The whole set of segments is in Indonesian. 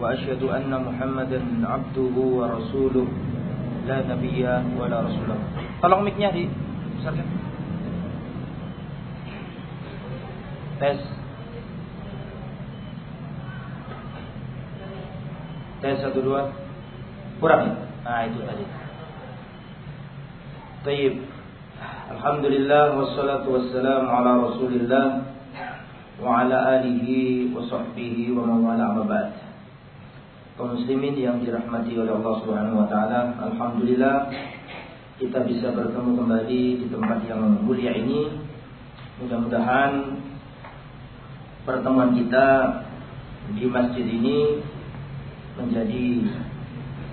وأشهد أن محمدا عبده ورسوله. لا نبي ولا رسول. طلعوا ميكنيا دي تس تس satu dua. Kurang. Nah itu tadi. طيب الحمد لله والصلاة والسلام على رسول الله وعلى آله وصحبه ومن والاه وبعد Kaum muslimin yang dirahmati oleh Allah Subhanahu wa taala, alhamdulillah kita bisa bertemu kembali di tempat yang mulia ini. Mudah-mudahan pertemuan kita di masjid ini menjadi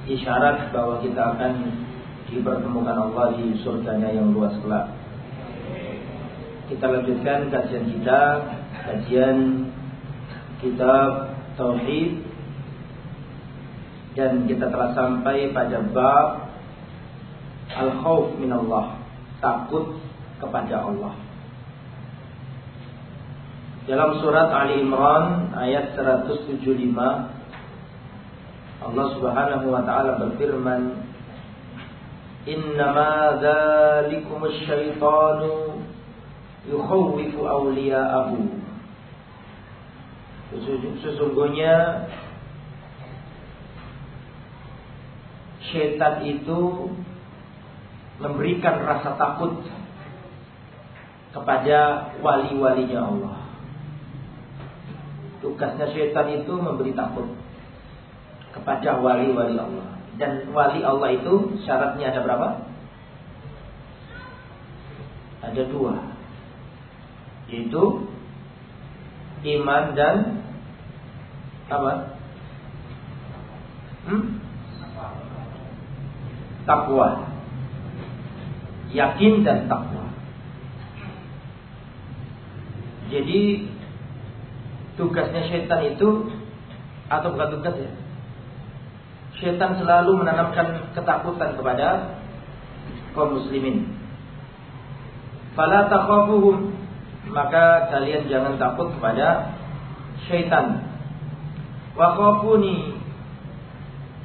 isyarat bahwa kita akan dipertemukan Allah di surganya yang luas kelak. Kita lanjutkan kajian kita, kajian kitab Tauhid dan kita telah sampai pada bab al-khauf minallah, takut kepada Allah. Dalam surat Ali Imran ayat 175 Allah Subhanahu wa taala berfirman Innama dzalikum syaitanu yukhawwifu awliya'ahu Sesungguhnya Syaitan itu Memberikan rasa takut Kepada wali-walinya Allah Tugasnya syaitan itu memberi takut Kepada wali-wali Allah dan wali Allah itu syaratnya ada berapa? Ada dua Yaitu Iman dan Apa? Hmm? Takwa. Yakin dan takwa. Jadi Tugasnya syaitan itu Atau bukan tugas ya Syaitan selalu menanamkan ketakutan kepada kaum muslimin. Fala takhafuhum. Maka kalian jangan takut kepada syaitan. Wa khafuni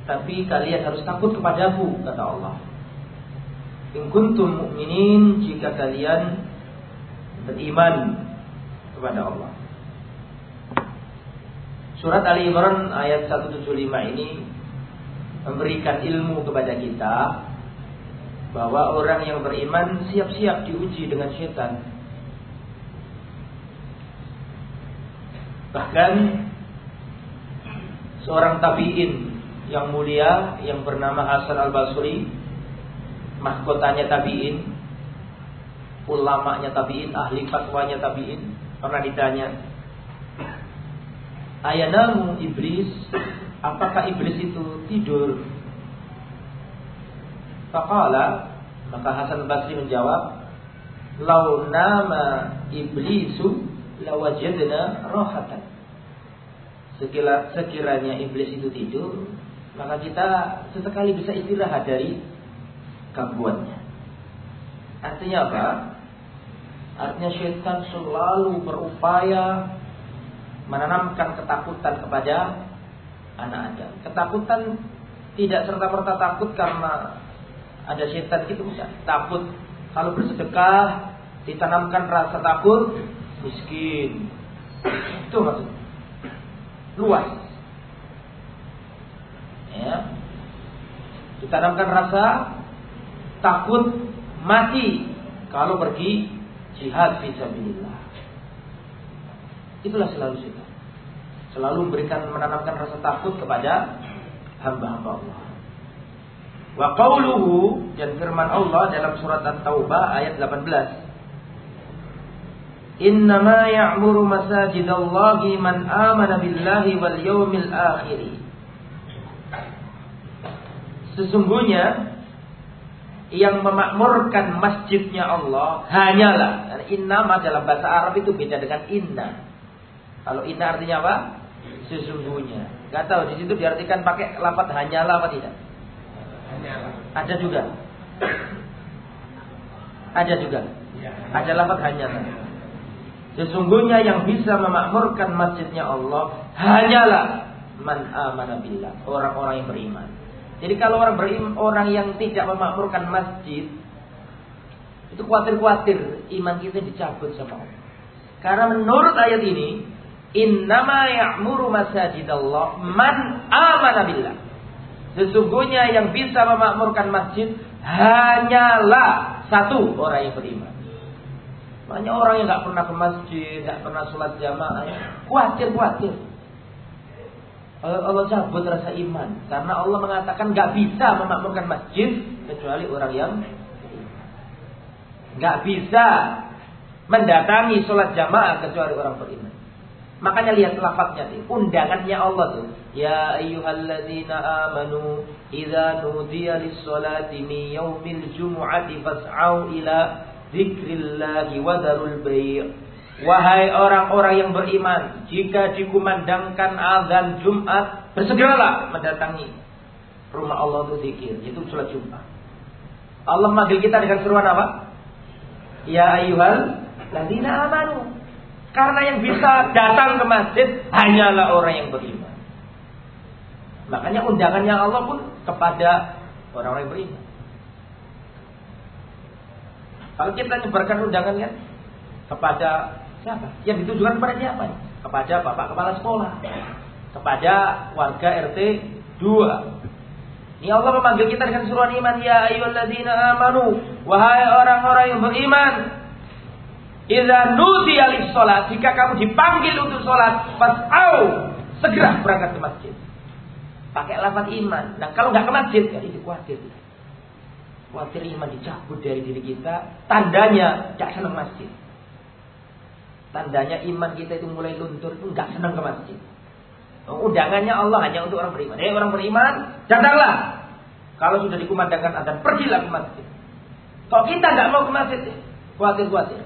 tapi kalian harus takut kepadaku kata Allah. In kuntum mu'minin jika kalian beriman kepada Allah. Surat Ali Imran ayat 175 ini memberikan ilmu kepada kita bahwa orang yang beriman siap-siap diuji dengan setan. Bahkan seorang tabi'in yang mulia yang bernama Hasan al-Basri, mahkotanya tabi'in, ulamanya tabi'in, ahli fatwanya tabi'in, pernah ditanya, Ayanamu iblis apakah iblis itu tidur? Faqala maka Hasan Basri menjawab, "Lau nama iblisu lawajadna rohatan." Sekira, sekiranya iblis itu tidur, maka kita sesekali bisa istirahat dari gangguannya. Artinya apa? Artinya syaitan selalu berupaya menanamkan ketakutan kepada anak Adam. Ketakutan tidak serta-merta takut karena ada setan gitu bukan. Takut kalau bersedekah ditanamkan rasa takut miskin. Itu maksud. Luas. Ya. Ditanamkan rasa takut mati kalau pergi jihad fisabilillah. Itulah selalu setan selalu memberikan menanamkan rasa takut kepada hamba-hamba Allah. Wa qauluhu dan firman Allah dalam surat At-Taubah ayat 18. Innama ya'muru masajidallahi man amana billahi wal yawmil akhir Sesungguhnya yang memakmurkan masjidnya Allah hanyalah innama dalam bahasa Arab itu beda dengan inna. Kalau inna artinya apa? Sesungguhnya. Gak tahu di situ diartikan pakai lafaz hanyalah apa tidak? Hanyalah. Ada juga. Ada juga. Ya. Ada lafaz hanyalah. Sesungguhnya yang bisa memakmurkan masjidnya Allah hanyalah man amana billah, orang-orang yang beriman. Jadi kalau orang beriman, orang yang tidak memakmurkan masjid, itu khawatir-khawatir iman kita dicabut sama Allah. Karena menurut ayat ini, innama ya'muru masajidallah man amana billah. Sesungguhnya yang bisa memakmurkan masjid hanyalah satu orang yang beriman. Banyak orang yang nggak pernah ke masjid, nggak pernah sholat jamaah, khawatir-khawatir. Allah cabut rasa iman karena Allah mengatakan nggak bisa memakmurkan masjid kecuali orang yang nggak bisa mendatangi sholat jamaah kecuali orang beriman. Makanya lihat lafaznya sih, undangannya Allah tuh. Ya ayyuhalladzina amanu idza nudiya lis-salati min yaumil jumu'ati fas'au ila dzikrillahi wa darul bai'. Wahai orang-orang yang beriman, jika dikumandangkan azan Jumat, bersegeralah mendatangi rumah Allah untuk zikir, itu sholat Jumat. Allah memanggil kita dengan seruan apa? Ya ayyuhal ladina amanu. Karena yang bisa datang ke masjid hanyalah orang yang beriman. Makanya undangannya Allah pun kepada orang-orang yang beriman. Kalau kita nyebarkan undangan kan kepada Siapa? Yang ditujukan kepada siapa? Kepada bapak kepala sekolah. Kepada warga RT 2. Ini Allah memanggil kita dengan suruhan iman. Ya ayyuhalladzina amanu. Wahai orang-orang yang beriman. Idza nudiya lis-shalah, jika kamu dipanggil untuk salat, fas'au, segera berangkat ke masjid. Pakai lafaz iman. Nah, kalau nggak ke masjid, ya itu khawatir. Khawatir iman dicabut dari diri kita, tandanya tidak senang masjid. Tandanya iman kita itu mulai luntur itu nggak senang ke masjid. Undangannya Allah hanya untuk orang beriman. Eh orang beriman, datanglah. Kalau sudah dikumandangkan adzan, pergilah ke masjid. Kalau kita nggak mau ke masjid, khawatir-khawatir.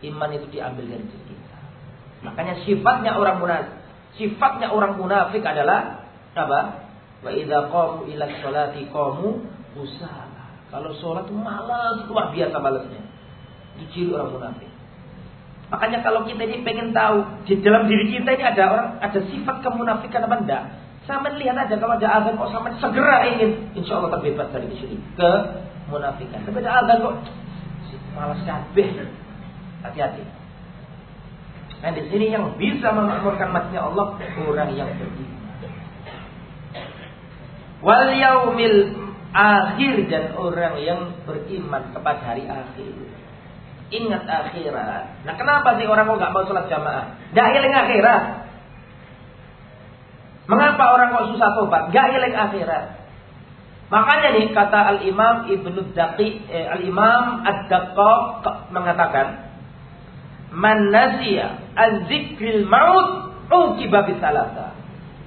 Iman itu diambil dari diri kita. Makanya sifatnya orang munafik, sifatnya orang munafik adalah apa? Wa idza qamu ila sholati qamu usala. Kalau sholat malas, luar biasa malasnya. Itu orang munafik. Makanya kalau kita ini pengen tahu di dalam diri kita ini ada orang ada sifat kemunafikan apa enggak? Sama lihat aja kalau ada azan kok sama segera ingin insya Allah terbebas dari sini ke munafikan. Tapi ada azan kok malas kabeh. Hati-hati. Nah di sini yang bisa memakmurkan matinya Allah orang yang beriman. Wal yaumil akhir dan orang yang beriman kepada hari akhir. Ingat akhirat. Nah kenapa sih orang kok nggak mau sholat jamaah? Gak iling akhirat. Mengapa orang kok susah tobat? Gak iling akhirat. Makanya nih kata Al Imam Ibnu Daqi, eh, Al Imam Ad Daqqaq mengatakan, Man nasiya az-zikril maut uqiba.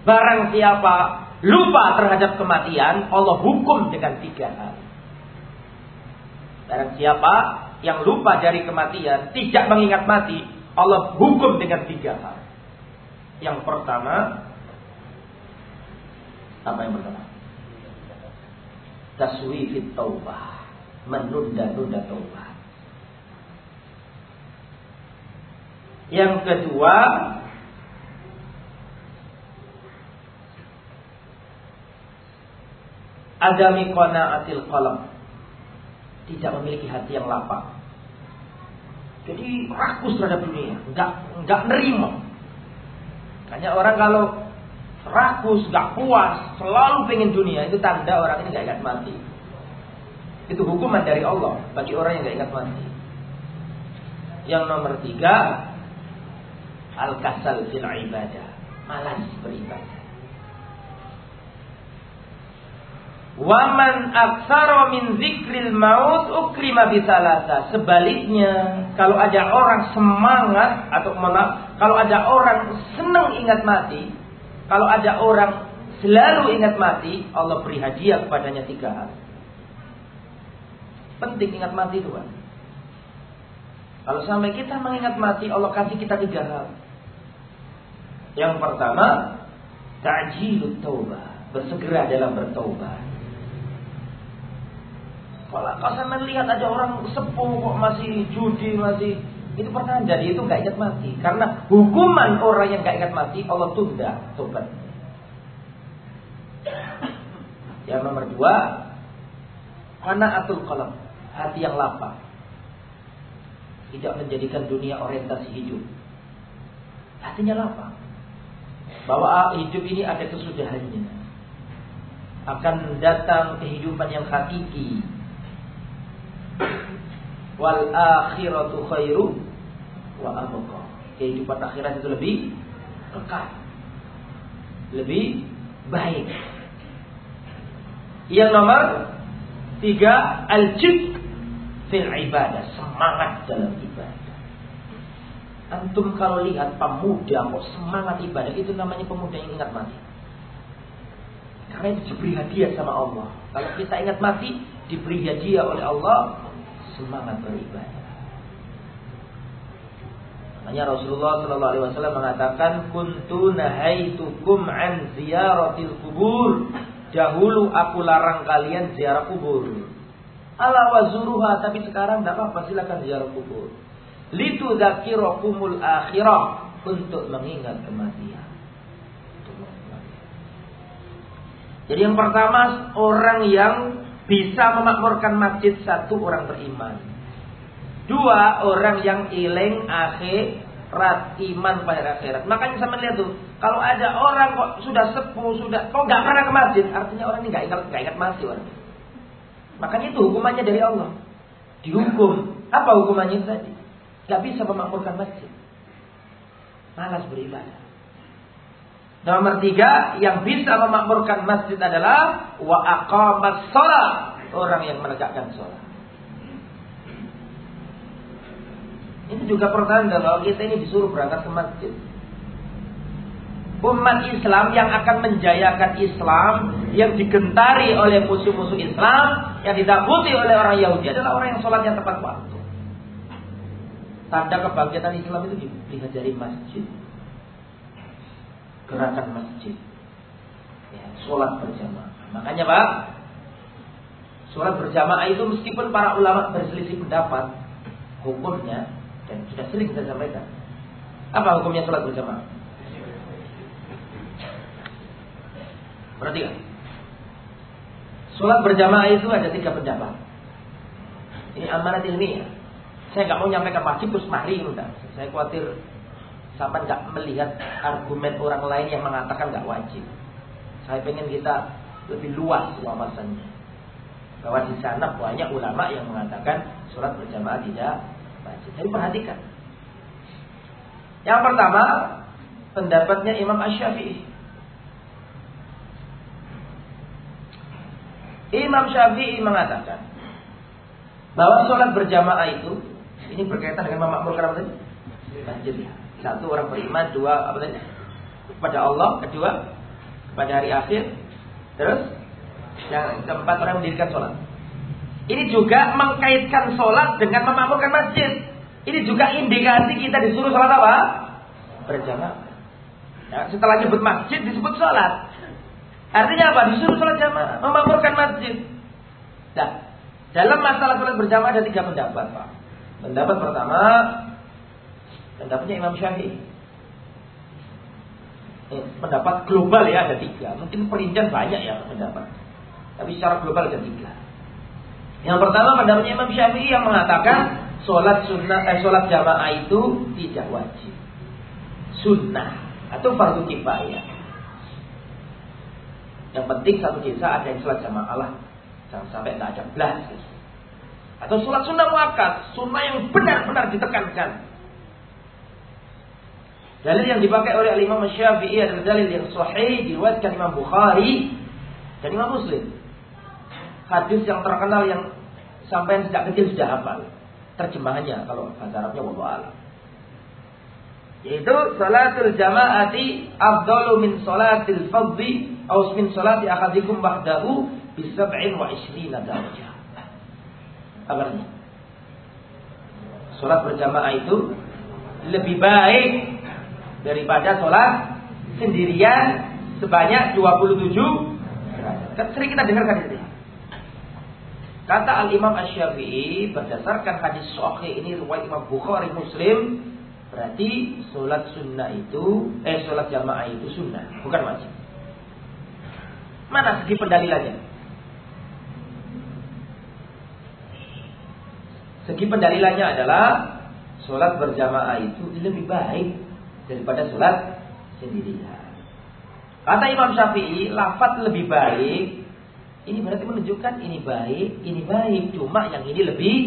Barang siapa lupa terhadap kematian, Allah hukum dengan tiga hal. Barang siapa yang lupa dari kematian, tidak mengingat mati, Allah hukum dengan tiga hal. Yang pertama, apa yang pertama? Taswifit taubah, menunda-nunda taubah. Yang kedua, adami qanaatil qalb tidak memiliki hati yang lapang. Jadi rakus terhadap dunia, nggak nggak nerima. Hanya orang kalau rakus, nggak puas, selalu pengen dunia, itu tanda orang ini nggak ingat mati. Itu hukuman dari Allah bagi orang yang nggak ingat mati. Yang nomor tiga, al-kasal fil ibadah, malas beribadah. Waman aksara min zikril maut ukrima bisalasa. Sebaliknya, kalau ada orang semangat atau maaf, kalau ada orang senang ingat mati, kalau ada orang selalu ingat mati, Allah beri hadiah kepadanya tiga hal. Penting ingat mati itu, Pak. Kalau sampai kita mengingat mati, Allah kasih kita tiga hal. Yang pertama, ta'jilut taubah, bersegera dalam bertaubat. Kalau kau sampai lihat aja orang sepuh kok masih judi, masih itu pernah jadi itu nggak ingat mati. Karena hukuman orang yang nggak ingat mati, Allah tunda tobat. Yang nomor dua, atul qalam, hati yang lapang. Tidak menjadikan dunia orientasi hidup. Hatinya lapang. Bahwa hidup ini ada kesudahannya. Akan datang kehidupan yang hakiki. Wal akhiratu khairu wa abqa. Kehidupan akhirat itu lebih kekal. Lebih baik yang nomor tiga, al-jid fil ibadah. Semangat dalam ibadah. Antum kalau lihat pemuda kok semangat ibadah, itu namanya pemuda yang ingat mati. Karena itu diberi hadiah sama Allah. Kalau kita ingat mati, diberi hadiah oleh Allah, semangat beribadah. Makanya Rasulullah Shallallahu Alaihi Wasallam mengatakan, "Kuntu nahaitukum an ziyaratil kubur Dahulu aku larang kalian ziarah kubur. Ala wazuruha, tapi sekarang tidak apa-apa silakan ziarah kubur. Litu kumul akhirah untuk mengingat kematian. Jadi yang pertama orang yang bisa memakmurkan masjid satu orang beriman. Dua orang yang ileng akhir rat iman pada akhirat. Makanya saya melihat tuh, kalau ada orang kok sudah sepuh, sudah kok nggak pernah ke masjid, artinya orang ini nggak ingat nggak ingat mati orang. Makanya itu hukumannya dari Allah. Dihukum. Apa hukumannya tadi? Gak bisa memakmurkan masjid. Malas beribadah. Nomor tiga, yang bisa memakmurkan masjid adalah wa aqamas sholat. Orang yang menegakkan sholat. Ini juga pertanda bahwa kita ini disuruh berangkat ke masjid. Umat Islam yang akan menjayakan Islam, yang digentari oleh musuh-musuh Islam, yang ditakuti oleh orang Yahudi adalah orang yang sholatnya tepat waktu. Tanda kebangkitan Islam itu dilihat dari masjid. Gerakan masjid. Ya, sholat berjamaah. Makanya Pak, sholat berjamaah itu meskipun para ulama berselisih pendapat, hukumnya dan sudah sering kita sampaikan. Apa hukumnya sholat berjamaah? Perhatikan. Sholat berjamaah itu ada tiga pendapat. Ini amanat ilmiah. Saya nggak mau nyampaikan wajib terus mari udah. Saya khawatir sampai nggak melihat argumen orang lain yang mengatakan nggak wajib. Saya pengen kita lebih luas wawasannya. Bahwa di sana banyak ulama yang mengatakan sholat berjamaah tidak wajib. Jadi perhatikan. Yang pertama, pendapatnya Imam Ash-Syafi'i. Imam Syafi'i mengatakan bahwa sholat berjamaah itu ini berkaitan dengan memakmurkan apa tadi? Masjid. Satu orang beriman, dua apa tadi? Kepada Allah, kedua kepada hari akhir, terus yang keempat orang mendirikan sholat. Ini juga mengkaitkan sholat dengan memakmurkan masjid. Ini juga indikasi kita disuruh sholat apa? Berjamaah. Ya, setelah nyebut masjid disebut sholat. Artinya apa? Disuruh sholat jamaah, memakmurkan masjid. Nah, dalam masalah sholat berjamaah ada tiga pendapat, Pak. Pendapat pertama, pendapatnya Imam Syafi'i. Eh, pendapat global ya ada tiga. Mungkin perincian banyak ya pendapat. Tapi secara global ada tiga. Yang pertama pendapatnya Imam Syafi'i yang mengatakan sholat sunnah eh, sholat jamaah itu tidak wajib. Sunnah atau fardu kifayah. Yang penting satu desa ada yang sholat jamaah Allah. Jangan sampai tidak ada belas. Atau sholat sunnah muakkad, sunnah yang benar-benar ditekankan. Dalil yang dipakai oleh Imam Syafi'i adalah dalil yang sahih diriwayatkan Imam Bukhari dan Imam Muslim hadis yang terkenal yang sampai sejak kecil sudah hafal. Terjemahannya kalau bahasa Arabnya wallahu alam. Yaitu salatul jama'ati afdalu min salatil fadhi atau min salati ahadikum ba'dahu bi sab'in wa ishrina darajah. Kabarnya. Salat berjamaah itu lebih baik daripada salat sendirian sebanyak 27 kan sering kita dengar kan itu. Kata Al-Imam Asy-Syafi'i berdasarkan hadis sahih ini riwayat Imam Bukhari Muslim berarti sholat sunnah itu eh sholat jamaah itu sunnah bukan wajib. Mana segi pendalilannya? Segi pendalilannya adalah sholat berjamaah itu lebih baik daripada sholat sendirian. Kata Imam Syafi'i, lafaz lebih baik ini berarti menunjukkan ini baik, ini baik. Cuma yang ini lebih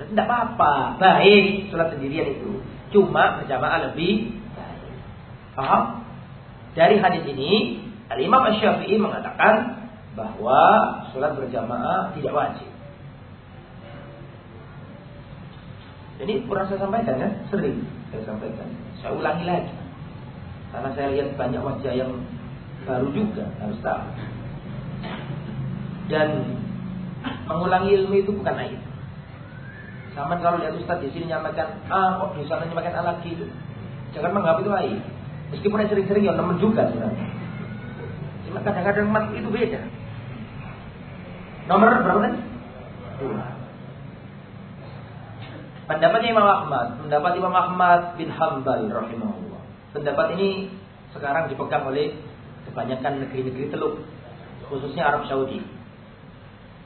Berarti tidak apa-apa. Baik sholat sendirian itu. Cuma berjamaah lebih baik. Paham? Dari hadis ini, Al-Imam Asy-Syafi'i mengatakan bahwa sholat berjamaah tidak wajib. Ini pernah saya sampaikan ya, sering saya sampaikan. Saya ulangi lagi. Karena saya lihat banyak wajah yang baru juga harus tahu. Dan mengulangi ilmu itu bukan aib. Sama kalau lihat Ustaz di sini nyampaikan A, kok di sana nyampaikan A lagi. Jangan menganggap itu aib. Meskipun sering-sering ya nemen juga sebenarnya. Cuma kadang-kadang itu beda. Nomor berapa tadi? Dua. Pendapatnya Imam Ahmad, pendapat Imam Ahmad bin Hambal rahimahullah. Pendapat ini sekarang dipegang oleh kebanyakan negeri-negeri teluk, khususnya Arab Saudi.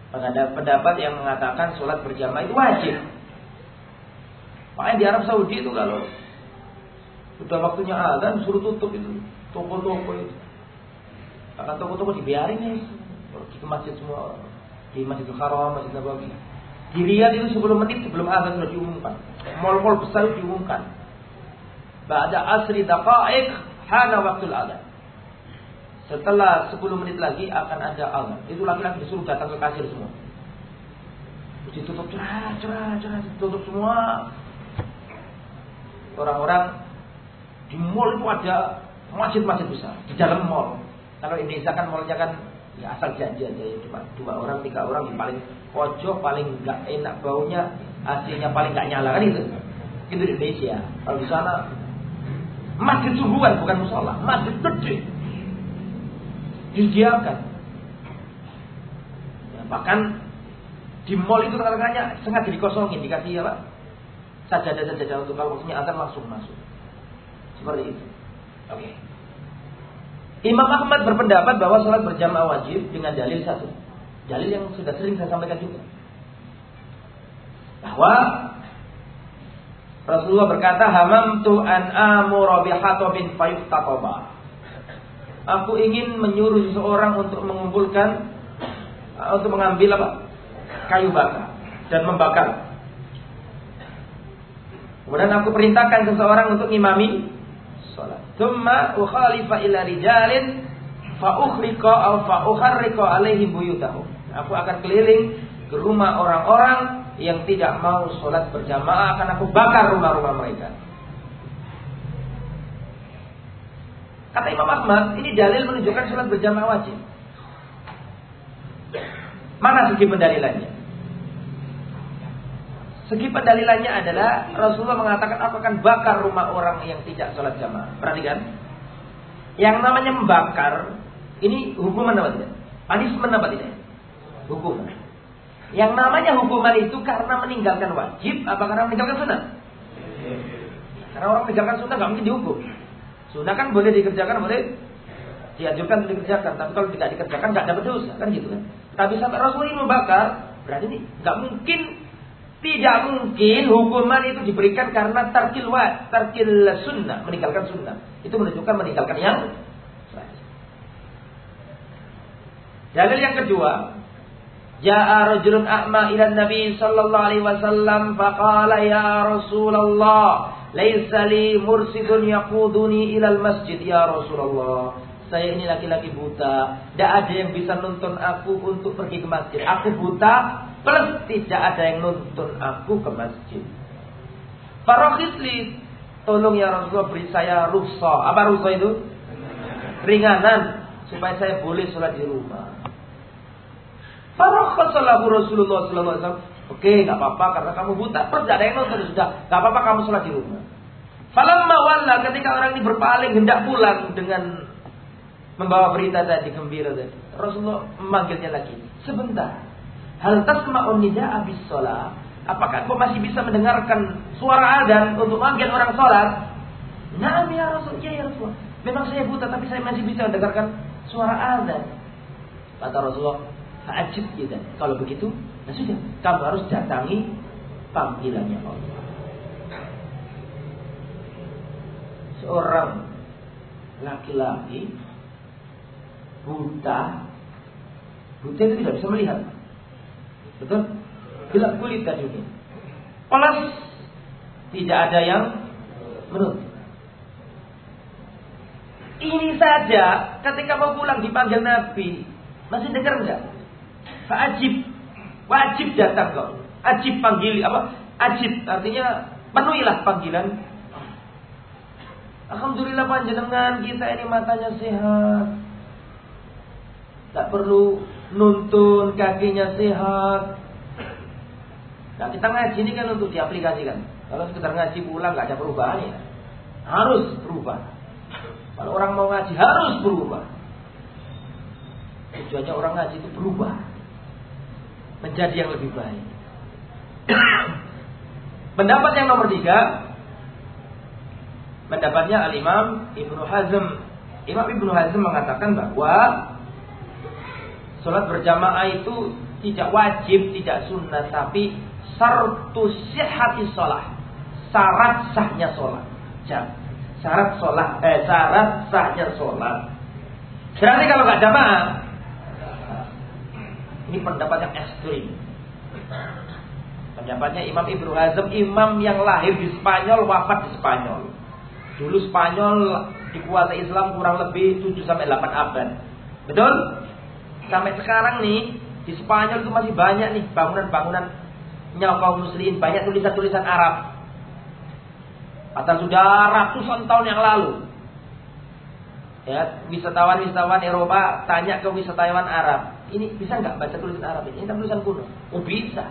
Ada pendapat yang mengatakan sholat berjamaah itu wajib. Makanya di Arab Saudi itu kalau sudah waktunya azan suruh tutup itu toko-toko itu. Akan toko-toko dibiarin ya. Pergi ke masjid semua di Masjidil Haram, Masjid Nabawi. Di Riyadh itu 10 menit sebelum azan sudah diumumkan. Mall-mall besar diumumkan. Ba'da asri daqa'iq hana waktul azan. Setelah 10 menit lagi akan ada azan. Itu laki-laki disuruh datang ke kasir semua. Ditutup cerah, cerah, cerah, ditutup semua. Orang-orang di mall itu ada masjid-masjid besar di dalam mall. Kalau Indonesia kan mallnya kan ya asal janji aja ya cuma dua orang tiga orang yang paling pojok paling nggak enak baunya hasilnya paling nggak nyala kan itu itu di Indonesia kalau di sana masjid subuhan bukan musola masjid gede disediakan. Ya, bahkan di mall itu tengah-tengahnya sengaja dikosongin, dikasih apa? Sajadah-sajadah untuk kalau maksudnya akan langsung masuk. Seperti itu. Oke. Okay. Imam Ahmad berpendapat bahwa sholat berjamaah wajib dengan dalil satu. Dalil yang sudah sering saya sampaikan juga. Bahwa Rasulullah berkata, Hamamtu an fayuftatoba. Aku ingin menyuruh seseorang untuk mengumpulkan untuk mengambil apa? kayu bakar dan membakar. Kemudian aku perintahkan seseorang untuk imami salat. Tsumma ukhalifa ila rijalin fa ukhriqa aw fa alaihim buyutahum. Aku akan keliling ke rumah orang-orang yang tidak mau sholat berjamaah akan aku bakar rumah-rumah mereka. Kata Imam Ahmad, ini dalil menunjukkan sholat berjamaah wajib. Mana segi pendalilannya? Segi pendalilannya adalah Rasulullah mengatakan aku akan bakar rumah orang yang tidak sholat jamaah. Perhatikan. Yang namanya membakar, ini hukuman apa tidak? Punishment apa tidak? Hukuman. Yang namanya hukuman itu karena meninggalkan wajib, apa karena meninggalkan sunnah? Karena orang meninggalkan sunnah nggak mungkin dihukum. Sunnah kan boleh dikerjakan, boleh dianjurkan untuk dikerjakan. Tapi kalau tidak dikerjakan nggak dapat dosa, kan gitu kan? Tapi sampai Rasul ini membakar, berarti ini nggak mungkin, tidak mungkin hukuman itu diberikan karena tarkil wa, tarkil sunnah, meninggalkan sunnah. Itu menunjukkan meninggalkan yang Dalil yang kedua, Ja'a rajulun a'ma ila Nabi sallallahu alaihi wasallam faqala ya Rasulullah Laisa li mursidun yaquduni ilal masjid ya Rasulullah. Saya ini laki-laki buta. Tidak ada yang bisa nuntun aku untuk pergi ke masjid. Aku buta plus tidak ada yang nuntun aku ke masjid. Farokhisli Tolong ya Rasulullah beri saya rukhsah. Apa rukhsah itu? Ringanan supaya saya boleh sholat di rumah. Farakhasalahu Rasulullah sallallahu alaihi. Oke, nggak apa-apa karena kamu buta. Terus ada yang nonton sudah. Nggak apa-apa kamu sholat di rumah. Falamma walla ketika orang ini berpaling hendak pulang dengan membawa berita tadi gembira tadi. Rasulullah memanggilnya lagi. Sebentar. Hal tasma'un nida'a bis sholat Apakah kau masih bisa mendengarkan suara adzan untuk manggil orang sholat? Nah, ya Rasul, ya, ya Rasul. Memang saya buta, tapi saya masih bisa mendengarkan suara adzan. Kata Rasulullah, Ajib ya Kalau begitu, nah sudah, kamu harus datangi panggilannya Allah. Seorang laki-laki buta, buta itu tidak bisa melihat. Betul? gelap kulit tadinya. Plus tidak ada yang menutup. Ini saja ketika mau pulang dipanggil Nabi. Masih dengar enggak? Wajib. Wajib datang kok. Ajib panggil apa? Ajib artinya penuhilah panggilan. Alhamdulillah panjenengan kita ini matanya sehat. Tak perlu nuntun kakinya sehat. Nah kita ngaji ini kan untuk diaplikasikan. Kalau sekedar ngaji pulang nggak ada perubahan ya, harus berubah. Kalau orang mau ngaji harus berubah. Tujuannya orang ngaji itu berubah menjadi yang lebih baik. Pendapat yang nomor tiga, pendapatnya Al Imam Ibnu Hazm. Imam Ibnu Hazm mengatakan bahwa sholat berjamaah itu tidak wajib, tidak sunnah, tapi sartu sihhati sholat. Syarat sahnya sholat. Syarat sholat, eh syarat sahnya sholat. Berarti kalau nggak jamaah, ini pendapat yang ekstrim. Pendapatnya Imam Ibnu Hazm, imam yang lahir di Spanyol, wafat di Spanyol. Dulu Spanyol dikuasai Islam kurang lebih 7 sampai 8 abad. Betul? Sampai sekarang nih di Spanyol itu masih banyak nih bangunan-bangunan nyawa kaum muslimin banyak tulisan-tulisan Arab. Atau sudah ratusan tahun yang lalu. Ya, wisatawan-wisatawan Eropa tanya ke wisatawan Arab, ini bisa nggak baca tulisan Arab ini? Ini kan tulisan kuno. Oh bisa,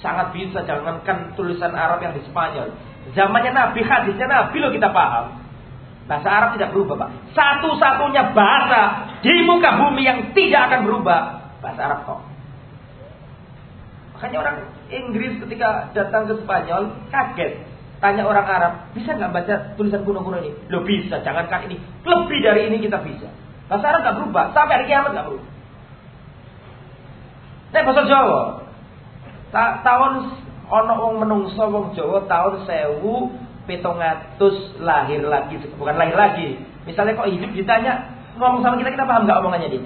sangat bisa. Jangankan tulisan Arab yang di Spanyol. Zamannya Nabi, hadisnya Nabi lo kita paham. Bahasa Arab tidak berubah, Pak. Satu-satunya bahasa di muka bumi yang tidak akan berubah bahasa Arab kok. Makanya orang Inggris ketika datang ke Spanyol kaget. Tanya orang Arab, bisa nggak baca tulisan kuno-kuno ini? Lo bisa, jangankan ini. Lebih dari ini kita bisa. Bahasa Arab nggak berubah, sampai hari kiamat nggak berubah. Nah, bahasa Jawa. Ta tahun ono wong menungso wong Jawa sewu petongatus lahir lagi, bukan lahir lagi. Misalnya kok hidup ditanya ngomong sama kita kita paham nggak omongannya dia?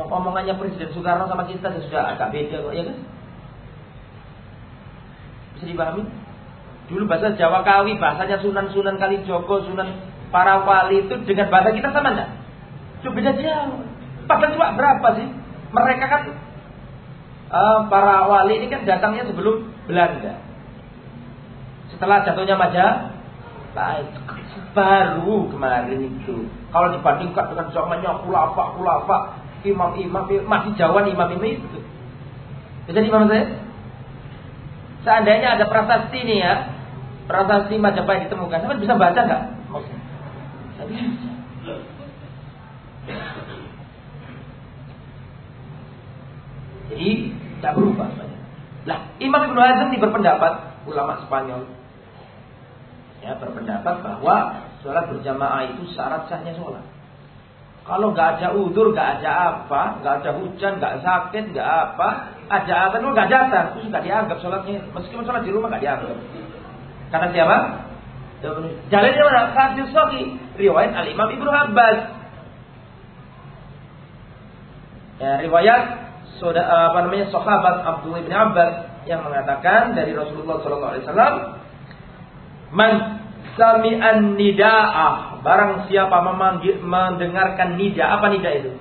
omongannya Presiden Soekarno sama kita sudah agak beda kok ya kan? Bisa dipahami? Dulu bahasa Jawa Kawi, bahasanya Sunan-Sunan Kali Joko, Sunan para wali itu dengan bahasa kita sama enggak? Coba beda jauh. Padahal cuma berapa sih? Mereka kan uh, para wali ini kan datangnya sebelum Belanda. Setelah jatuhnya Majapahit baru kemarin itu. Kalau dibandingkan dengan zamannya kulafa kulafa imam-imam masih jauhan imam-imam itu. Bisa imam saya? Seandainya ada prasasti ini ya, prasasti Majapahit ditemukan, sampai bisa baca nggak? Jadi tidak berubah. Lah, Imam Ibnu Hazm ini berpendapat ulama Spanyol ya berpendapat bahwa sholat berjamaah itu syarat sahnya sholat. Kalau nggak ada udur, nggak ada apa, nggak ada hujan, nggak sakit, nggak apa, ada apa nggak datang, itu nggak dianggap sholatnya. Meskipun sholat di rumah nggak dianggap. Karena siapa? Jalannya mana? Hadis Sohi, riwayat Al Imam Ibnu Abbas. Ya, riwayat sudah apa namanya sahabat Abdullah bin Abbas yang mengatakan dari Rasulullah Sallallahu Alaihi Wasallam, man sami'an nida'ah. Barang siapa memanggil, mendengarkan nida. Apa nida itu?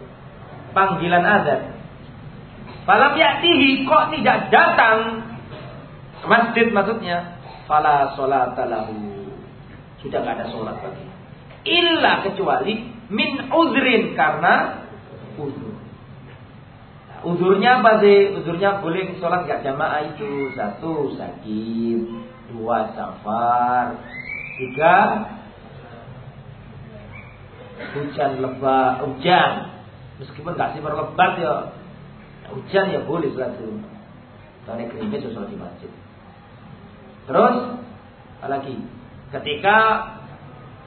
Panggilan azan. Falam yaktihi kok tidak datang ke masjid maksudnya. fala salata lahu. Sudah nggak ada sholat bagi. Illa kecuali min uzrin karena uzur. Uzurnya apa sih? Uzurnya boleh sholat nggak jamaah itu satu sakit, dua safar, tiga hujan lebat, hujan meskipun nggak sih lebat ya hujan ya boleh sholat rumah. Karena keringet sholat di masjid. Terus apalagi ketika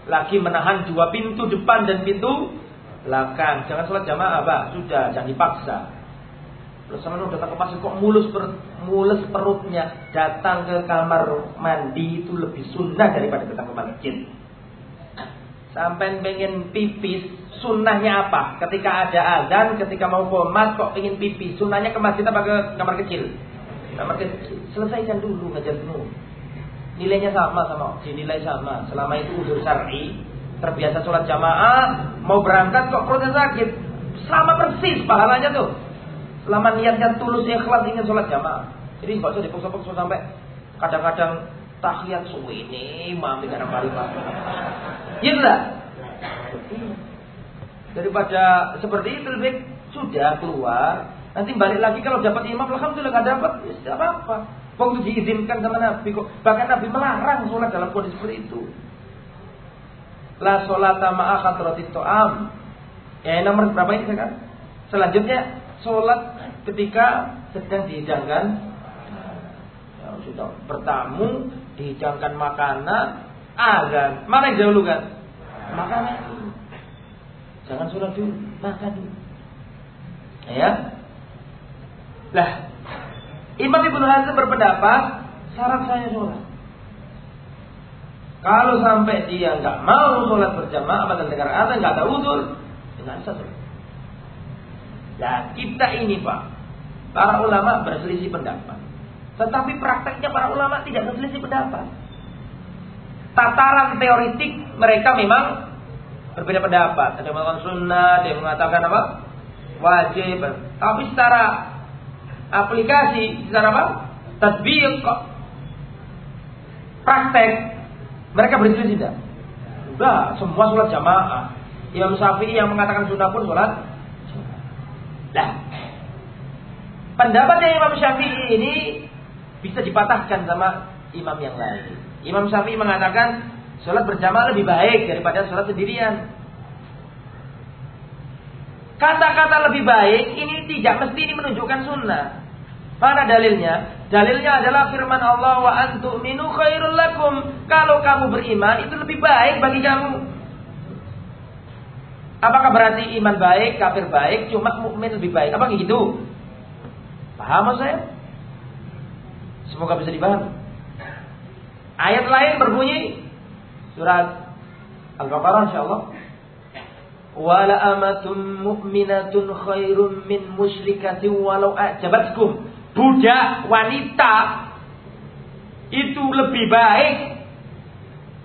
lagi menahan dua pintu depan dan pintu belakang, jangan sholat jamaah, Pak. Sudah, jangan dipaksa. Terus sama datang ke masjid kok mulus per, mulus perutnya, datang ke kamar mandi itu lebih sunnah daripada datang ke masjid. Sampai pengen pipis, sunnahnya apa? Ketika ada azan, ketika mau komat kok pengen pipis, sunnahnya ke masjid apa ke kamar kecil? Kamar kecil. Selesaikan dulu ngajar dulu. Nilainya sama sama, dinilai sama. Selama itu udur syar'i, terbiasa sholat jamaah, mau berangkat kok perutnya sakit, sama persis pahalanya tuh. Selama niatnya tulus ikhlas ingin sholat jamaah. Jadi nggak usah dipaksa-paksa sampai kadang-kadang tahiyat suwi ini mami kadang kali. Iya enggak? Daripada seperti itu lebih sudah keluar. Nanti balik lagi kalau dapat imam, alhamdulillah nggak dapat, ya tidak apa-apa. Waktu diizinkan sama Nabi kok. Bahkan Nabi melarang sholat dalam kondisi seperti itu. La sholata ma'a roti to'am. Ya nomor berapa ini sekarang? Selanjutnya sholat ketika sedang dihidangkan ya, sudah bertamu dihidangkan makanan azan. Mana yang dahulu kan? Makanan. Jangan sholat dulu makan dulu. Ya. Lah Imam Ibnu Hazm berpendapat syarat saya sholat. Kalau sampai dia nggak mau sholat berjamaah atau dengar azan nggak ada udur, tidak bisa sholat. Nah kita ini Pak, para ulama berselisih pendapat. Tetapi prakteknya para ulama tidak berselisih pendapat. Tataran teoritik mereka memang berbeda pendapat. Ada yang mengatakan sunnah, ada yang mengatakan apa? Wajib. Tapi secara aplikasi, secara apa? Tadbiq, praktek, mereka berselisih tidak. Enggak, semua sholat jamaah. Imam Syafi'i yang mengatakan sunnah pun sholat Nah, pendapatnya Imam Syafi'i ini bisa dipatahkan sama imam yang lain. Imam Syafi'i mengatakan sholat berjamaah lebih baik daripada sholat sendirian. Kata-kata lebih baik ini tidak mesti ini menunjukkan sunnah. Mana dalilnya? Dalilnya adalah firman Allah wa antu'minu khairul lakum. Kalau kamu beriman itu lebih baik bagi kamu. Apakah berarti iman baik, kafir baik, cuma mukmin lebih baik? Apa gitu? Paham saya? Semoga bisa dipahami. Ayat lain berbunyi surat Al-Baqarah insyaallah. Wala amatun mu'minatun khairun min musyrikatin walau a'jabatkum. Budak wanita itu lebih baik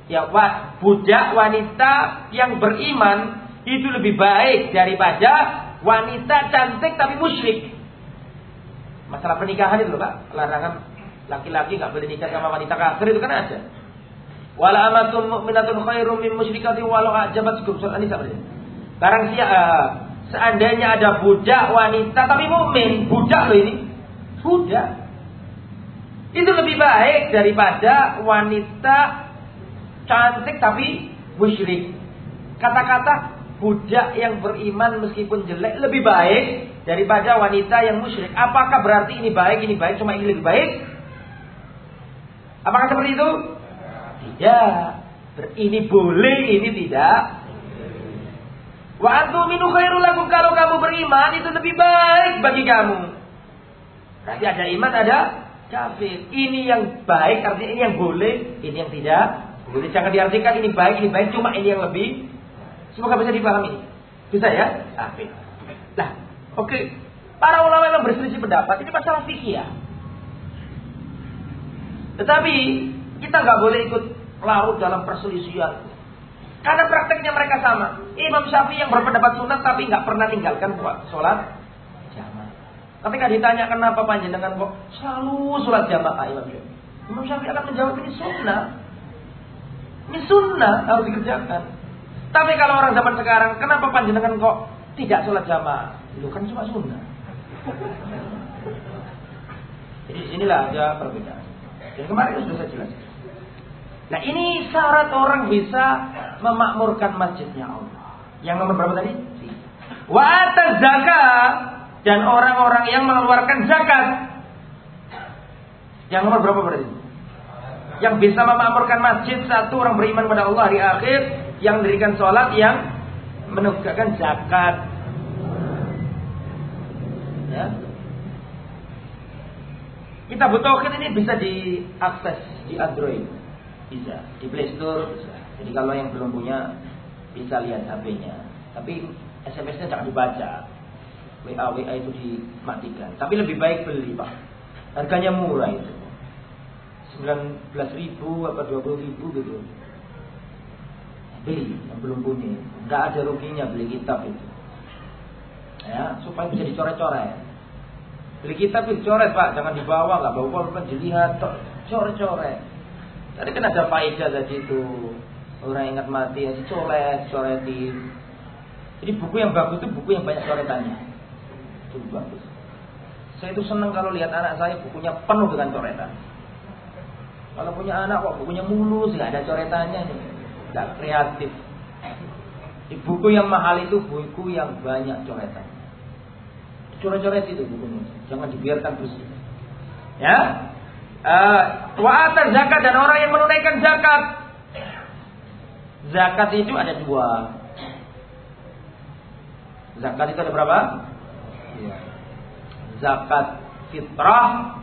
ya budak wanita yang beriman itu lebih baik daripada wanita cantik tapi musyrik. Masalah pernikahan itu loh Pak, larangan laki-laki nggak boleh nikah sama wanita kafir itu kan ada. Wala amatum mu'minatun khairum min musyrikati walau ajabatkum surat An-Nisa Barang siapa uh, seandainya ada budak wanita tapi mukmin, budak loh ini. Budak. Itu lebih baik daripada wanita cantik tapi musyrik. Kata-kata budak yang beriman meskipun jelek lebih baik daripada wanita yang musyrik. Apakah berarti ini baik, ini baik, cuma ini lebih baik? Apakah seperti itu? Tidak. Ini boleh, ini tidak. Wa minu khairul lakum kalau kamu beriman itu lebih baik bagi kamu. Berarti ada iman, ada kafir. Ini yang baik artinya ini yang boleh, ini yang tidak. Boleh jangan diartikan ini baik, ini baik, cuma ini yang lebih Semoga bisa dipahami. Bisa ya? Amin. Nah, oke. Para ulama memang berselisih pendapat. Ini masalah fikih ya. Tetapi kita nggak boleh ikut larut dalam perselisihan. Karena prakteknya mereka sama. Imam Syafi'i yang berpendapat sunat tapi nggak pernah tinggalkan buat sholat jamaah. Ketika ditanya kenapa panjenengan kok selalu sholat jamaah Imam Syafi'i. Imam Syafi'i akan menjawab ini sunnah. Ini sunnah harus dikerjakan. Tapi kalau orang zaman sekarang, kenapa panjenengan kok tidak sholat jamaah? Itu kan cuma sunnah. Jadi inilah ada perbedaan. Jadi kemarin sudah saya jelaskan. Nah ini syarat orang bisa memakmurkan masjidnya Allah. Yang nomor berapa tadi? Wa atas zakat dan orang-orang yang mengeluarkan zakat. Yang nomor berapa berarti? Yang bisa memakmurkan masjid satu orang beriman pada Allah di akhir, yang mendirikan sholat, yang menegakkan zakat. Ya. Kita butuh ini bisa diakses di Android, bisa di Play Store, bisa. Jadi kalau yang belum punya bisa lihat HP-nya. Tapi SMS-nya jangan dibaca. WA WA itu dimatikan. Tapi lebih baik beli pak. Harganya murah itu. 19 ribu apa 20 ribu gitu. Beli yang belum punya. Nggak ada ruginya beli kitab itu. Ya, supaya bisa dicoret-coret. Beli kitab coret pak, jangan dibawa, nggak bawa korban dilihat, coret-coret. Tadi kan ada faedah tadi itu. Orang ingat mati, ya, coret, coretin. Jadi buku yang bagus itu buku yang banyak coretannya. Itu bagus. Saya itu senang kalau lihat anak saya bukunya penuh dengan coretan. Kalau punya anak kok bukunya mulus, nggak ada coretannya nih, nggak kreatif. Di buku yang mahal itu buku yang banyak coretan. Coret-coret itu bukunya, jangan dibiarkan bersih. Ya, uh, zakat dan orang yang menunaikan zakat. Zakat itu ada dua. Zakat itu ada berapa? Iya. Zakat fitrah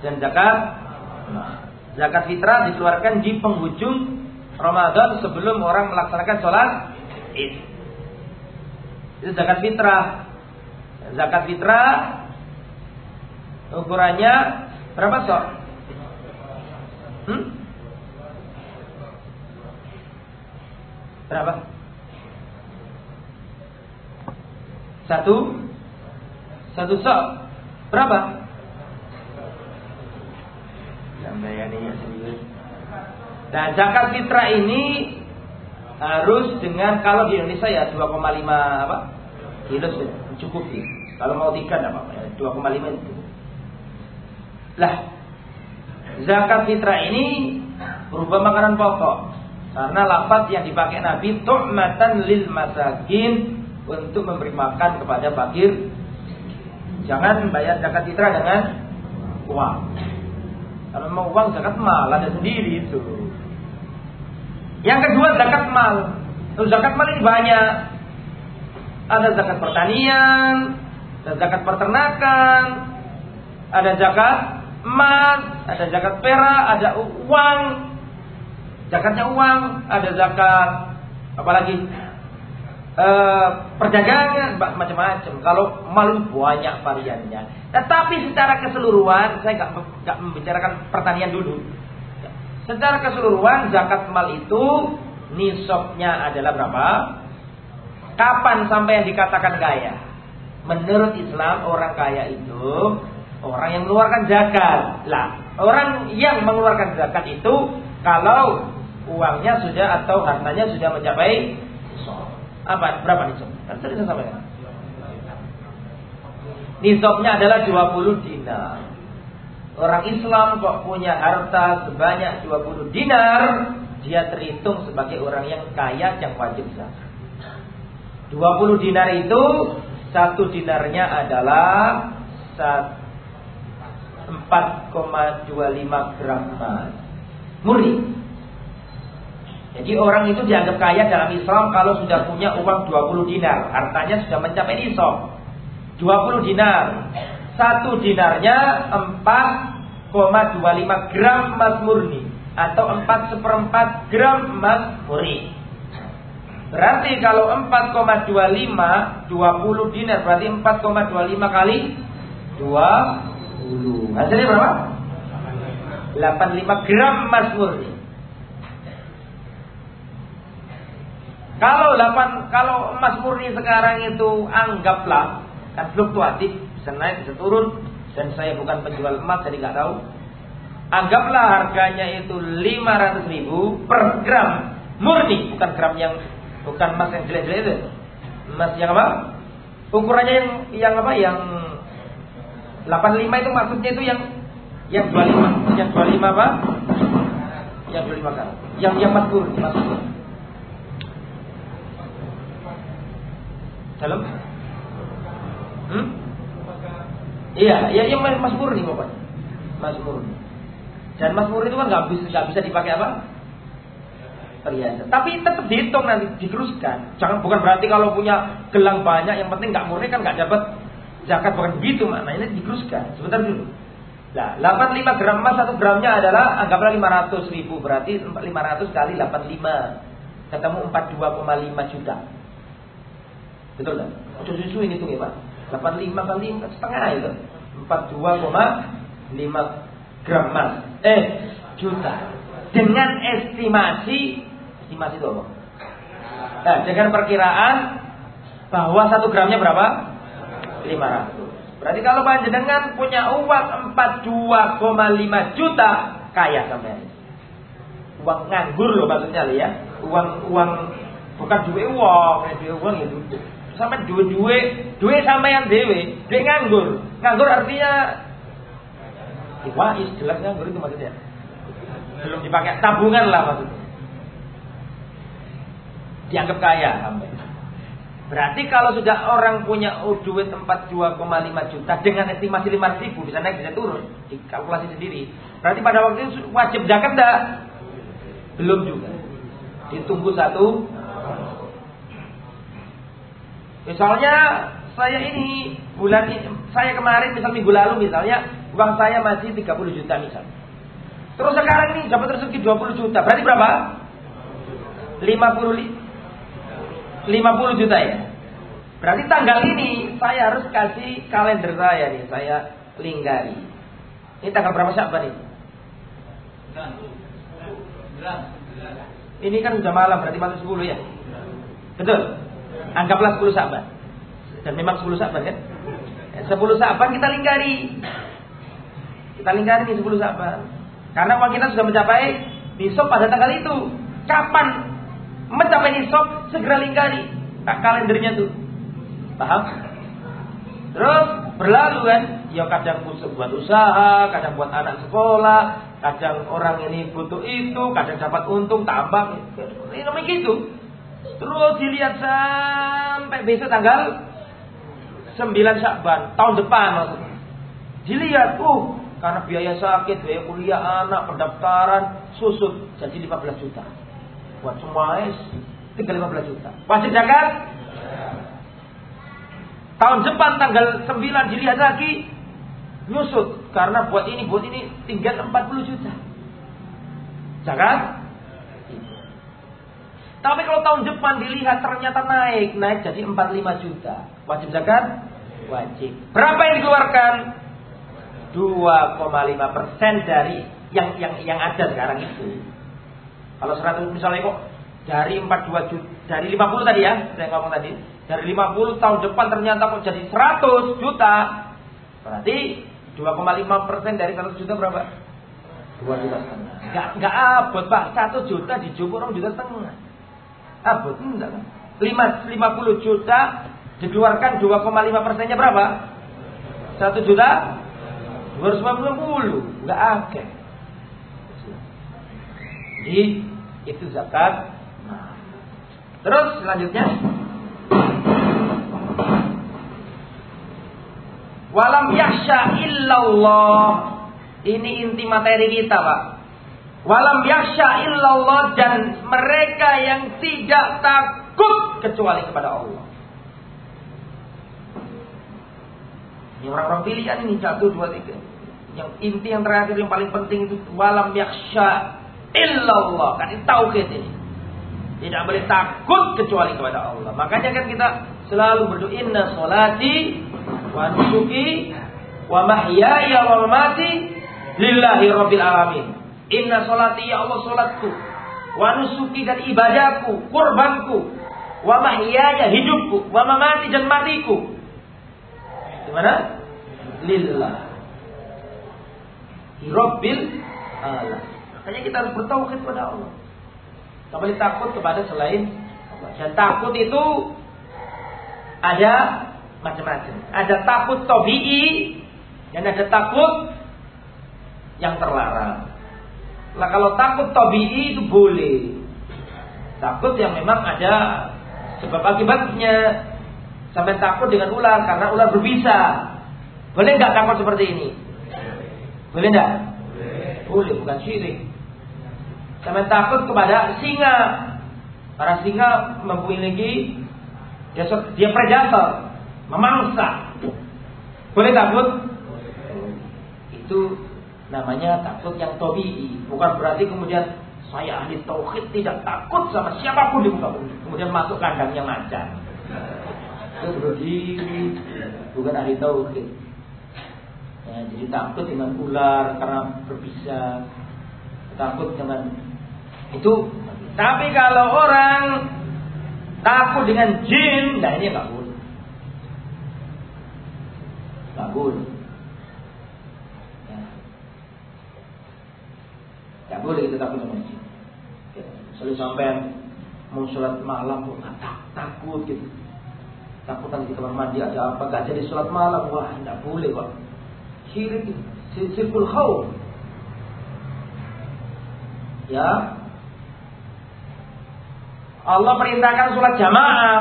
dan zakat zakat fitrah dikeluarkan di penghujung Ramadan sebelum orang melaksanakan sholat Id. Itu zakat fitrah. Zakat fitrah ukurannya berapa sok? Hmm? Berapa? Satu Satu sok Berapa? Nah zakat fitrah ini Harus dengan Kalau di Indonesia ya 2,5 apa? Kilo sudah cukup ya. Kalau mau tiga tidak apa-apa ya. 2,5 itu Lah Zakat fitrah ini Berubah makanan pokok Karena lapat yang dipakai Nabi Tu'matan lil masakin untuk memberi makan kepada fakir. Jangan bayar zakat fitrah dengan uang. Kalau mau uang zakat mal ada sendiri itu. Yang kedua zakat mal. Zakat mal ini banyak. Ada zakat pertanian, ada zakat peternakan, ada zakat emas, ada zakat perak, ada uang. Zakatnya uang, ada zakat apalagi Eh, perdagangan macam-macam. Kalau malu banyak variannya. Tetapi secara keseluruhan saya nggak nggak membicarakan pertanian dulu. Secara keseluruhan zakat mal itu nisabnya adalah berapa? Kapan sampai yang dikatakan kaya? Menurut Islam orang kaya itu orang yang mengeluarkan zakat. Lah, orang yang mengeluarkan zakat itu kalau uangnya sudah atau hartanya sudah mencapai apa? Berapa nisab? Kan saya sampaikan. Nisabnya adalah 20 dinar. Orang Islam kok punya harta sebanyak 20 dinar, dia terhitung sebagai orang yang kaya yang wajib zakat. 20 dinar itu satu dinarnya adalah 4,25 gram emas murni. Jadi orang itu dianggap kaya dalam Islam kalau sudah punya uang 20 dinar. Hartanya sudah mencapai nisab. 20 dinar. Satu dinarnya 4,25 gram emas murni. Atau 4 seperempat gram emas murni. Berarti kalau 4,25 20 dinar berarti 4,25 kali 20. Hasilnya berapa? 85 gram emas murni. Kalau 8 kalau emas murni sekarang itu anggaplah kan fluktuatif, bisa naik, bisa turun dan saya bukan penjual emas jadi nggak tahu. Anggaplah harganya itu 500 ribu per gram murni, bukan gram yang bukan emas yang jelek-jelek itu. Emas yang apa? Ukurannya yang yang apa? Yang 85 itu maksudnya itu yang yang 25, yang 25 apa? Yang 25 kan. Yang yang emas murni, maksudnya. Dalam? Hmm? Iya, iya, yang mas murni pokoknya. Mas murni. Dan mas murni itu kan nggak bisa nggak bisa dipakai apa? Perhiasan. Tapi tetap dihitung nanti dikeruskan. Jangan bukan berarti kalau punya gelang banyak, yang penting nggak murni kan nggak dapat zakat bukan begitu maknanya dikeruskan. Sebentar dulu. Nah, 85 gram emas satu gramnya adalah anggaplah 500 ribu berarti 500 kali 85 ketemu 42,5 juta. Betul kan? Ojo susu ini tuh ya Pak. 85 kali setengah itu. 42,5 gram emas. Eh, juta. Dengan estimasi, estimasi itu apa? Nah, dengan perkiraan bahwa satu gramnya berapa? 500. Berarti kalau panjenengan punya uang 42,5 juta, kaya sampai Uang nganggur loh maksudnya ya. Uang uang bukan duit uang, duit uang ya duduk sama duwe-duwe, duwe sama yang dewe, duwe nganggur. Nganggur artinya wah jelas nganggur itu maksudnya. Belum dipakai tabungan lah maksudnya. Dianggap kaya. Berarti kalau sudah orang punya duit tempat 2,5 juta dengan estimasi 5 ribu bisa naik bisa turun, dikalkulasi sendiri. Berarti pada waktu itu wajib zakat enggak? Belum juga. Ditunggu satu Misalnya saya ini bulan ini, saya kemarin misal minggu lalu misalnya uang saya masih 30 juta misal. Terus sekarang ini dapat rezeki 20 juta. Berarti berapa? 50 50 juta ya. Berarti tanggal ini saya harus kasih kalender saya nih, saya linggari. Ini tanggal berapa Syakban ini? Ini kan sudah malam berarti masuk 10 ya. Betul? Anggaplah 10 Sa'ban. Dan memang 10 Sa'ban kan? 10 ya, Sa'ban kita lingkari. Kita lingkari nih 10 Sa'ban. Karena uang kita sudah mencapai nisab pada tanggal itu. Kapan mencapai nisab segera lingkari. Tak kalendernya tuh. Paham? Terus berlalu kan, ya kadang buat usaha, kadang buat anak sekolah, kadang orang ini butuh itu, kadang dapat untung tambah, ini namanya gitu. Terus dilihat sampai besok tanggal 9 Syakban tahun depan maksudnya. Dilihat, uh, karena biaya sakit, biaya kuliah anak, pendaftaran, susut jadi 15 juta. Buat semua es, tinggal 15 juta. Wajib zakat? Tahun depan tanggal 9 dilihat lagi, nyusut karena buat ini buat ini tinggal 40 juta. Zakat? Tapi kalau tahun depan dilihat ternyata naik, naik jadi 45 juta. Wajib zakat? Wajib. Berapa yang dikeluarkan? 2,5 persen dari yang yang yang ada sekarang itu. Kalau 100 misalnya kok dari 42 juta, dari 50 tadi ya, saya ngomong tadi, dari 50 tahun depan ternyata kok jadi 100 juta. Berarti 2,5 persen dari 100 juta berapa? 2 juta setengah. Enggak, enggak abot pak, 1 juta dijumur 2 juta setengah. Abot enggak kan? 5, 50 juta dikeluarkan 2,5 persennya berapa? 1 juta 250 enggak akeh. Jadi itu zakat. Terus selanjutnya Walam yahsya illallah. Ini inti materi kita, Pak. Walam yaksha illallah dan mereka yang tidak takut kecuali kepada Allah. Ini orang-orang pilihan ini satu dua tiga. Yang inti yang terakhir yang paling penting itu walam yaksha illallah. Kan ini tauhid ini. Tidak boleh takut kecuali kepada Allah. Makanya kan kita selalu berdoa inna solati wa nusuki wa mahyaya wa mamati lillahi rabbil alamin. Inna solati ya Allah solatku. Wa nusuki dan ibadahku. Kurbanku. Wa mahyaya hidupku. Wa mamati dan matiku. Gimana? Lillah. Rabbil taala. Makanya kita harus bertauhid kepada Allah. Tak boleh takut kepada selain Allah. Dan takut itu ada macam-macam. Ada takut tobi'i dan ada takut yang terlarang. Nah kalau takut tobi'i itu boleh. Takut yang memang ada sebab akibatnya. Sampai takut dengan ular karena ular berbisa. Boleh nggak takut seperti ini? Boleh nggak? Boleh, bukan syirik. Sampai takut kepada singa. Para singa memiliki dia, dia predator, memangsa. Boleh takut? Itu namanya takut yang tobi'i. Bukan berarti kemudian saya ahli tauhid tidak takut sama siapa pun di muka. Kemudian masuk kandangnya macan. Itu berdiri, bukan ahli tauhid. Ya, jadi takut dengan ular karena berbisa, takut dengan itu. Tapi kalau orang takut dengan jin, nah ini nggak boleh. Boleh. Boleh kita takut sama jin. Selalu sampai mau sholat malam pun tak, takut gitu. Takut nanti di kamar mandi ada apa, gak jadi sholat malam, wah tidak boleh kok. Syirik sirkul khawf. Ya, Allah perintahkan sholat jamaah.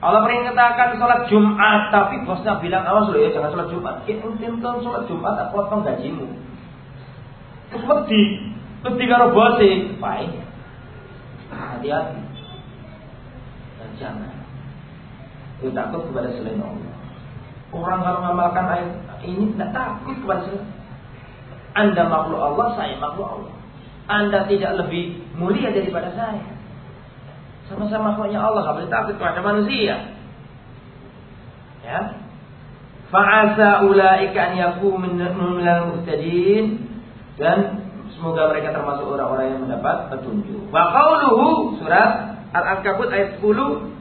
Allah perintahkan sholat Jumat, tapi bosnya bilang awas loh ya jangan sholat Jumat. Intin sholat Jumat, aku potong gajimu. Terus wedi, wedi karo bose, baik. Hati-hati. Dan jangan. Itu takut kepada selain Allah. Orang kalau mengamalkan ayat ini tidak takut kepada selain Anda makhluk Allah, saya makhluk Allah. Anda tidak lebih mulia daripada saya. Sama-sama makhluknya Allah, nggak boleh takut kepada manusia. Ya. Fa'asa ulaika an yakumu minal dan semoga mereka termasuk orang-orang yang mendapat petunjuk. Wa qauluhu surat Al-Ankabut ayat 10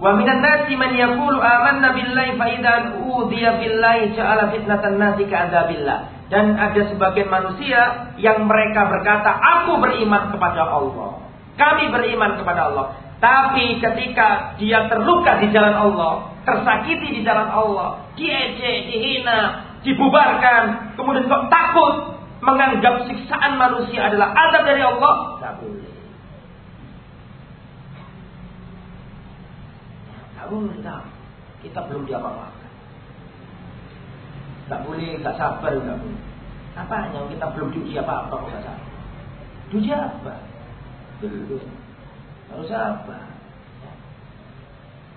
Wa minan nasi man yaqulu amanna billahi fa idza udhiya billahi ja'ala fitnatan nasi ka'adzabillah. Dan ada sebagian manusia yang mereka berkata, "Aku beriman kepada Allah." Kami beriman kepada Allah. Tapi ketika dia terluka di jalan Allah, tersakiti di jalan Allah, diejek, dihina, dibubarkan, kemudian kok takut menganggap siksaan manusia adalah azab dari Allah, tidak boleh. Tidak boleh. Kita belum diapa-apakan. Tidak boleh, tidak sabar, tidak boleh. Apa yang kita belum diuji apa-apa kok tidak sabar? Diuji apa? Belum. Harus sabar.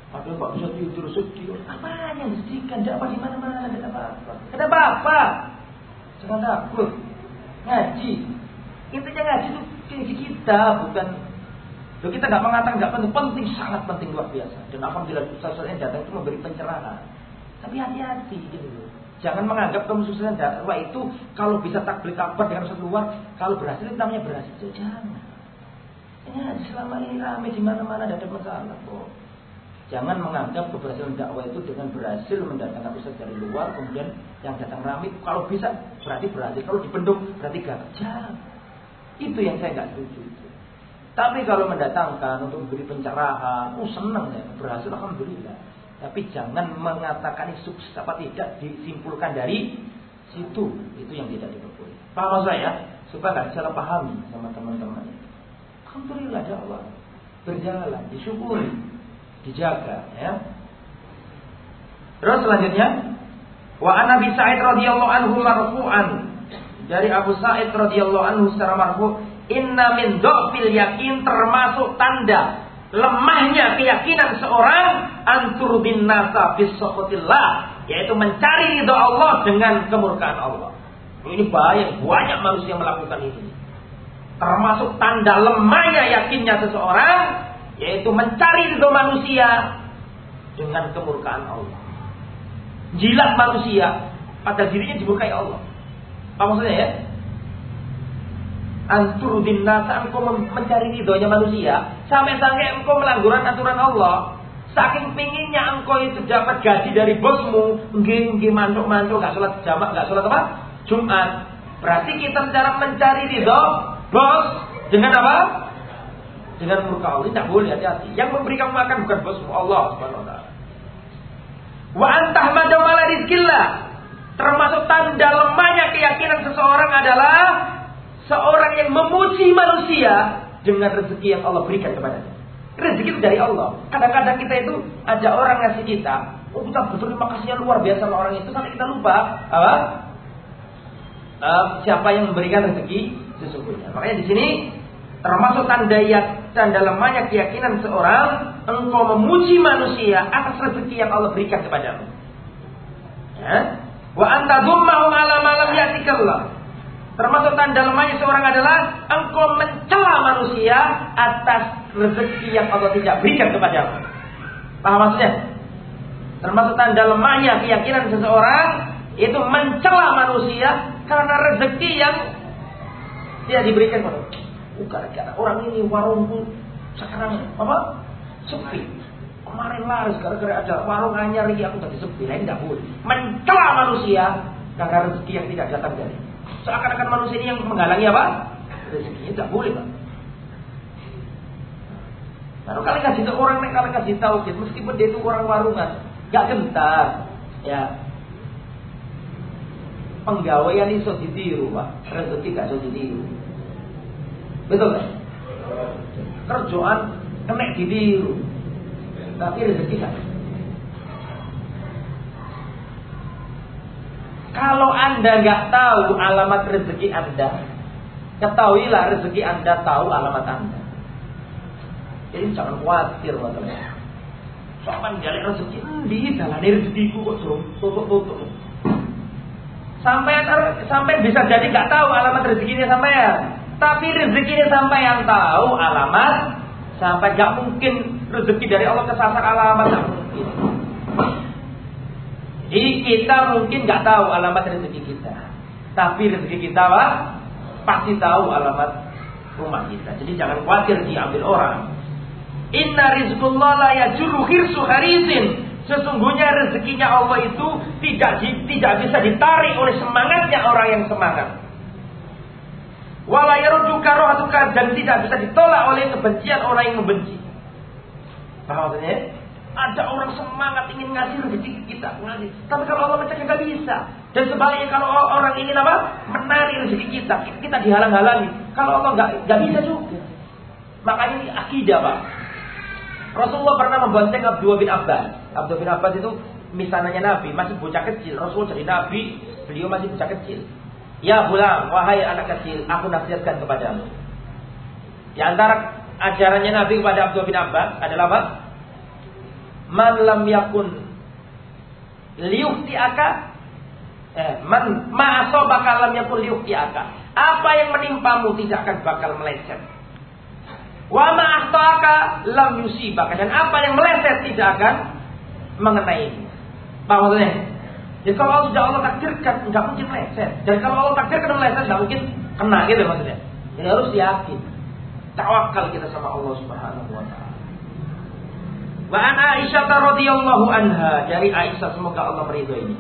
Ada nggak bisa tidur sedih. Apa yang disedihkan? Tidak apa di. Tidak apa-apa. Tidak apa-apa. Jangan takut. Ngaji. Intinya ngaji itu gengsi kita, bukan Loh kita nggak mengatakan nggak penting, penting sangat penting luar biasa. Dan alhamdulillah Ustaz yang datang itu memberi pencerahan. Tapi hati-hati gitu loh. Jangan menganggap kemusuhan dakwah itu kalau bisa tak beli kabar dengan Ustaz luar, kalau berhasil itu namanya berhasil. Jangan. Ya, selama ini ramai di mana-mana ada masalah kok. Jangan menganggap keberhasilan dakwah itu dengan berhasil mendatangkan ustaz dari luar, kemudian yang datang ramai, kalau bisa berarti berhasil. Kalau dipenduk berarti gagal. Itu yang saya nggak setuju. Tapi kalau mendatangkan untuk memberi pencerahan, oh senang ya, berhasil alhamdulillah. Tapi jangan mengatakan sukses apa tidak disimpulkan dari situ. Itu yang tidak diperbolehkan. Paham saya? Supaya nggak salah pahami sama teman-teman. Alhamdulillah ya Allah berjalan, disyukuri dijaga ya. Terus selanjutnya wa an Sa'id radhiyallahu anhu marfu'an dari Abu Sa'id radhiyallahu anhu secara marfu inna min dhafil yakin termasuk tanda lemahnya keyakinan seorang antur bin nasa bis yaitu mencari ridho Allah dengan kemurkaan Allah. Ini bahaya, banyak manusia melakukan ini. Termasuk tanda lemahnya yakinnya seseorang yaitu mencari ridho manusia dengan kemurkaan Allah. Jilat manusia pada dirinya dimurkai Allah. Apa maksudnya ya? Antur bin nasa engkau mencari ridhonya manusia sampai-sampai engkau melangguran aturan Allah. Saking pinginnya engkau itu dapat gaji dari bosmu, nggih nggih mantuk mantuk gak sholat jamak, gak sholat apa? Jumat. Berarti kita cara mencari ridho bos dengan apa? Dengan murka Allah. Tidak boleh hati-hati. Yang memberikan makan bukan bos Allah Subhanahu wa taala. Wa antah madamala rizkillah. Termasuk tanda lemahnya keyakinan seseorang adalah seorang yang memuji manusia dengan rezeki yang Allah berikan kepadanya. Rezeki itu dari Allah. Kadang-kadang kita itu ada orang ngasih kita, oh kita berterima kasihnya luar biasa sama orang itu sampai kita lupa apa? Uh, siapa yang memberikan rezeki sesungguhnya. Makanya di sini termasuk tanda ya, tanda lemahnya keyakinan seorang engkau memuji manusia atas rezeki yang Allah berikan kepadamu. Ya? Wa anta ala malam yatikallah. Termasuk tanda lemahnya seorang adalah engkau mencela manusia atas rezeki yang Allah tidak berikan kepadamu. Paham maksudnya? Termasuk tanda lemahnya keyakinan seseorang itu mencela manusia karena rezeki yang tidak diberikan kepada. Oh, gara-gara orang ini warung pun sekarang apa? Sepi. Kemarin laris gara-gara ada warung hanya aku tadi sepi. Ini tidak boleh. Mencela manusia karena rezeki yang tidak datang dari Seakan-akan manusia ini yang menghalangi apa? Rezekinya tidak boleh, Pak. Lalu kalian kasih tahu orang kalian kasih tahu meskipun dia itu orang warungan, gak gentar, ya. Penggawaian itu ditiru, Pak. Rezeki gak bisa ditiru. Betul kan? Kerjaan kena ditiru. Tapi rezeki gak. Kalau Anda nggak tahu alamat rezeki Anda, ketahuilah rezeki Anda tahu alamat Anda. Jadi jangan khawatir. Soalnya jalan rezeki, di jalan rezekiku kok suruh tutup-tutup. Sampai sampai bisa jadi nggak tahu alamat rezekinya sampai ya. Tapi rezekinya sampai yang tahu alamat sampai nggak mungkin rezeki dari Allah kesasar alamat nggak mungkin. Jadi kita mungkin nggak tahu alamat rezeki kita, tapi rezeki kita apa? Pasti tahu alamat rumah kita. Jadi jangan khawatir diambil orang. Inna rizqullah la yajuru hirsu harisin. Sesungguhnya rezekinya Allah itu tidak tidak bisa ditarik oleh semangatnya orang yang semangat. Wala yarudduka rohatuka dan tidak bisa ditolak oleh kebencian orang yang membenci. Maksudnya? Ada orang semangat ingin ngasih rezeki kita ngasih. Tapi kalau Allah mencegah nggak bisa. Dan sebaliknya kalau orang ingin apa? Menarik rezeki kita, kita dihalang-halangi. Kalau Allah nggak nggak bisa juga. Makanya ini akidah pak. Rasulullah pernah membonceng Abdul bin Abbas. Abdul bin Abbas itu misalnya Nabi, masih bocah kecil. Rasulullah jadi Nabi, beliau masih bocah kecil. Ya bulan, wahai anak kecil, aku nasihatkan kepadamu. Di antara ajarannya Nabi kepada Abdul bin Abbas adalah apa? Man lam yakun aka eh, man ma asabaka lam yakun aka apa yang menimpamu tidak akan bakal meleset. Wa akhtaka lam yusibaka. Dan apa yang meleset tidak akan mengenai. Pak maksudnya? Jadi kalau Allah sudah Allah takdirkan nggak mungkin meleset. Dan kalau Allah takdirkan meleset nggak mungkin kena gitu maksudnya. Jadi harus yakin. Tawakal kita sama Allah Subhanahu wa taala Wa an Aisyah radhiyallahu anha dari Aisyah semoga Allah meridhoi ini.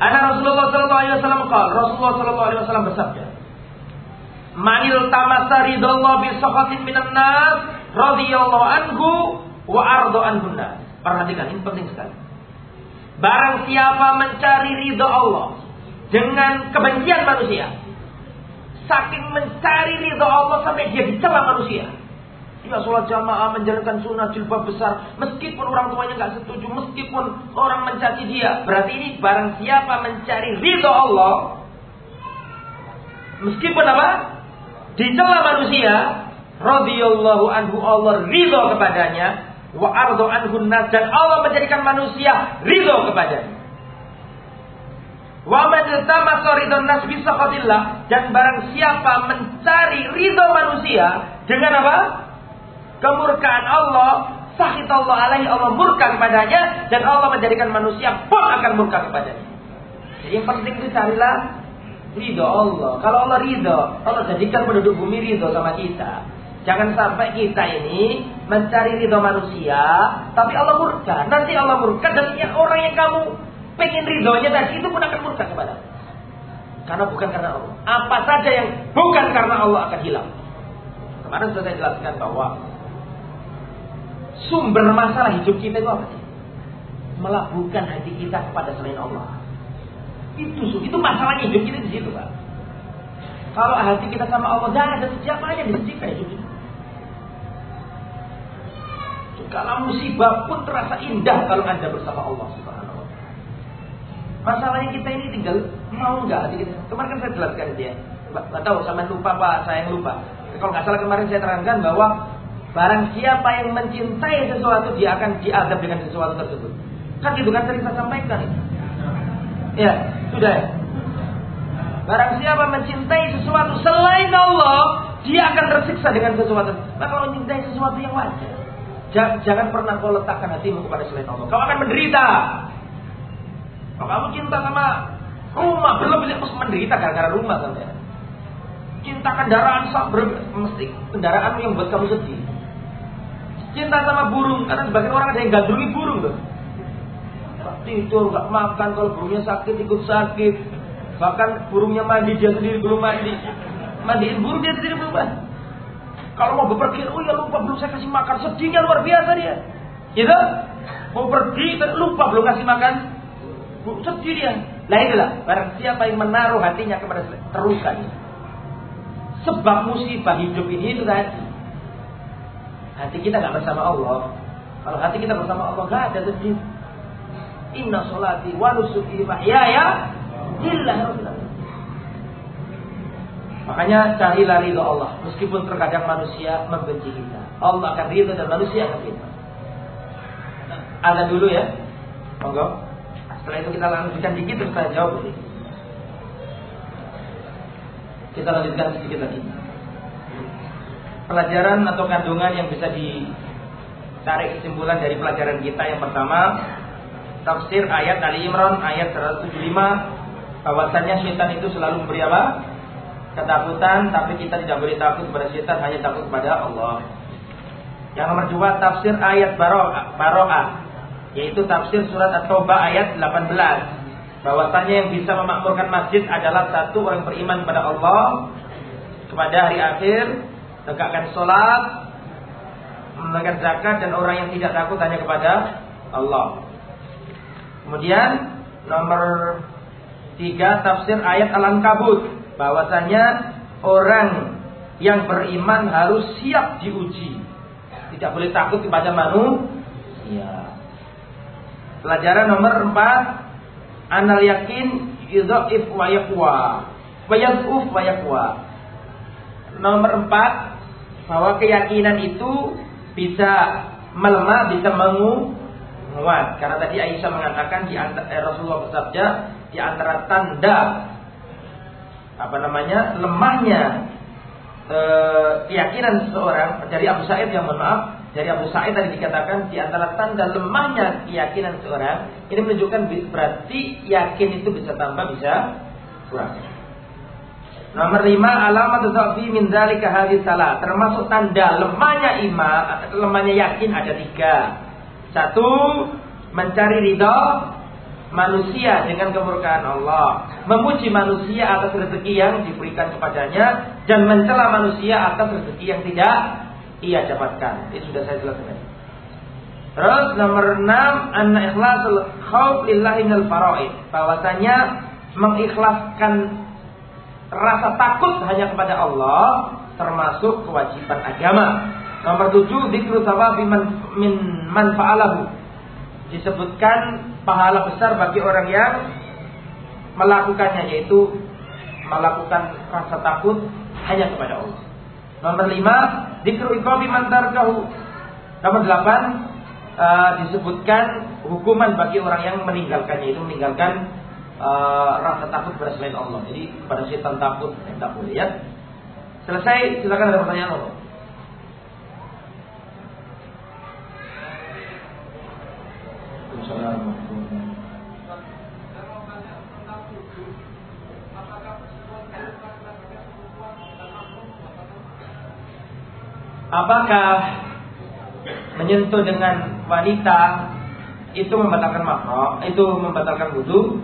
Ana Rasulullah sallallahu alaihi wasallam qala Rasulullah sallallahu alaihi wasallam bersabda Manil tamasa ridallah bi sakhatin minan nas radhiyallahu anhu wa ardo anhun Perhatikan ini penting sekali. Barang siapa mencari ridho Allah dengan kebencian manusia, saking mencari ridho Allah sampai dia dicela manusia, dia sholat jamaah menjalankan sunnah jilbab besar. Meskipun orang tuanya nggak setuju. Meskipun orang mencaci dia. Berarti ini barang siapa mencari ridho Allah. Meskipun apa? Dicela manusia. radhiyallahu anhu Allah ridho kepadanya. Wa ardo anhu nas. Dan Allah menjadikan manusia ridho kepadanya. Wa man ridho nas bisa dan barang siapa mencari ridho manusia dengan apa? Kemurkaan Allah, sakit Allah alaihi Allah murka kepadanya dan Allah menjadikan manusia pun akan murka kepadanya. Jadi yang penting itu carilah ridho Allah. Kalau Allah ridho, Allah jadikan penduduk bumi ridho sama kita. Jangan sampai kita ini mencari ridho manusia, tapi Allah murka. Nanti Allah murka dan yang orang yang kamu pengen ridhonya tadi itu pun akan murka kepada Karena bukan karena Allah. Apa saja yang bukan karena Allah akan hilang. Kemarin sudah saya jelaskan bahwa sumber masalah hidup kita itu apa sih? Melabuhkan hati kita kepada selain Allah. Itu itu masalahnya hidup kita di situ, Pak. Kalau hati kita sama Allah, tidak ada siapa yang disediakan hidup kita. Kalau musibah pun terasa indah kalau Anda bersama Allah Subhanahu wa Masalahnya kita ini tinggal mau nggak hati kita. Kemarin kan saya jelaskan dia. Nggak tahu sama lupa Pak, saya yang lupa. Kalau nggak salah kemarin saya terangkan bahwa barang siapa yang mencintai sesuatu dia akan diadab dengan sesuatu tersebut. Kan itu kan saya sampaikan. Ya, sudah. Barang siapa mencintai sesuatu selain Allah, dia akan tersiksa dengan sesuatu. Nah kalau mencintai sesuatu yang wajar, Jangan pernah kau letakkan hatimu kepada selain Allah. Kau akan menderita. Kalau kamu cinta sama rumah, belum bisa mesti menderita gara-gara rumah sampai. Cinta kendaraan mesti kendaraan yang buat kamu sedih. Cinta sama burung, karena sebagian orang ada yang gandrungi burung tuh. Tidur, nggak makan, kalau burungnya sakit ikut sakit. Bahkan burungnya mandi dia sendiri belum mandi. Mandiin burung dia sendiri belum mandi. Kalau mau bepergian, oh ya lupa belum saya kasih makan. Sedihnya luar biasa dia. Gitu? Mau pergi, lupa belum kasih makan. Sedih dia. Nah inilah, barang siapa yang menaruh hatinya kepada terluka Sebab musibah hidup ini itu tadi. Hati kita nggak bersama Allah. Kalau hati kita bersama Allah nggak ada sedih. Inna solati wa nusuki mahyaya illa Makanya carilah ridho Allah. Meskipun terkadang manusia membenci kita. Allah akan ridho dan manusia akan ridho. Ada dulu ya. Monggo. Setelah itu kita lanjutkan dikit terus saya jawab ini. Kita lanjutkan sedikit lagi. Pelajaran atau kandungan yang bisa ditarik kesimpulan dari pelajaran kita yang pertama tafsir ayat Ali Imran ayat 175 bahwasanya syaitan itu selalu memberi apa? ketakutan, tapi kita tidak boleh takut kepada setan, hanya takut kepada Allah. Yang nomor dua tafsir ayat Baro'ah, yaitu tafsir surat At-Taubah ayat 18. Bahwasanya yang bisa memakmurkan masjid adalah satu orang beriman kepada Allah, kepada hari akhir, tegakkan sholat, menunaikan zakat dan orang yang tidak takut hanya kepada Allah. Kemudian nomor tiga tafsir ayat Al-Ankabut bahwasanya orang yang beriman harus siap diuji. Tidak boleh takut kepada manusia. Pelajaran nomor empat, anal yakin yudhaif wa yaqwa. Wa wa yaqwa. Nomor empat, bahwa keyakinan itu bisa melemah, bisa menguat. Karena tadi Aisyah mengatakan di antara eh, Rasulullah bersabda di antara tanda apa namanya lemahnya e, keyakinan seseorang dari Abu Sa'id yang mohon maaf dari Abu Sa'id tadi dikatakan di antara tanda lemahnya keyakinan seseorang ini menunjukkan berarti yakin itu bisa tambah bisa kurang. Nomor lima alamat dhafi min dzalika hadis salah termasuk tanda lemahnya iman lemahnya yakin ada tiga. Satu mencari ridho manusia dengan kemurkaan Allah, memuji manusia atas rezeki yang diberikan kepadanya dan mencela manusia atas rezeki yang tidak ia dapatkan. Ini sudah saya jelaskan. Terus nomor 6 anna ikhlasul khauf lillahi minal faraid. Bahwasanya mengikhlaskan rasa takut hanya kepada Allah termasuk kewajiban agama. Nomor 7 dzikru thawabi man min man fa'alahu disebutkan pahala besar bagi orang yang melakukannya yaitu melakukan rasa takut hanya kepada Allah. Nomor lima, dikru iqabi man. Nomor delapan, uh, disebutkan hukuman bagi orang yang meninggalkannya itu meninggalkan uh, rasa takut kepada selain Allah. Jadi pada setan takut tidak boleh ya. Selesai, silakan ada pertanyaan Allah. Apakah menyentuh dengan wanita itu membatalkan makro, itu membatalkan wudhu?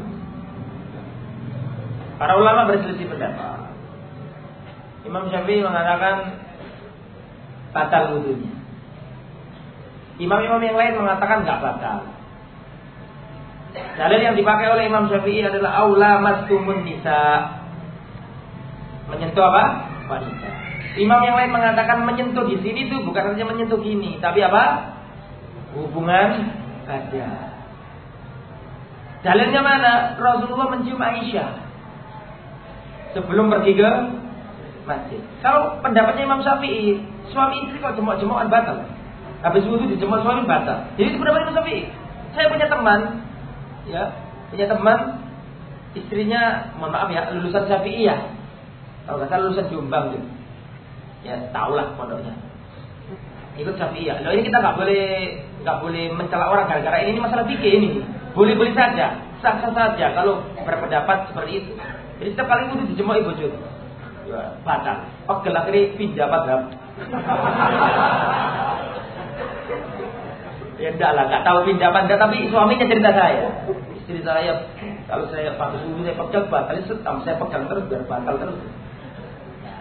Para ulama berselisih pendapat. Imam Syafi'i mengatakan batal wudhunya. Imam-imam yang lain mengatakan nggak batal. Dalil yang dipakai oleh Imam Syafi'i adalah aula mastumun nisa. Menyentuh apa? Wanita. Imam yang lain mengatakan menyentuh di sini tuh bukan hanya menyentuh gini, tapi apa? Hubungan aja. Dalilnya mana? Rasulullah mencium Aisyah sebelum pergi ke masjid. Kalau pendapatnya Imam Syafi'i, suami istri kalau jemuk-jemukan batal. Habis wudhu dijemuk suami batal. Jadi itu pendapat Imam Syafi'i. Saya punya teman, ya, punya teman istrinya, mohon maaf ya, lulusan Syafi'i ya. Kalau kata lulusan Jombang gitu. Ya, tahulah pondoknya. Ikut Syafi'iyah. Loh ini kita nggak boleh nggak boleh mencela orang gara-gara ini, ini masalah fikih ini. Boleh-boleh saja, sah-sah saja kalau berpendapat seperti itu. Jadi setiap kali itu dijemuk ibu jut. Batal. Pegel akhirnya pindah padam. ya enggak lah, enggak tahu pindah apa enggak, tapi suaminya cerita saya. Istri saya, kalau saya pakai suhu saya pegang batal, saya pegang terus biar batal terus.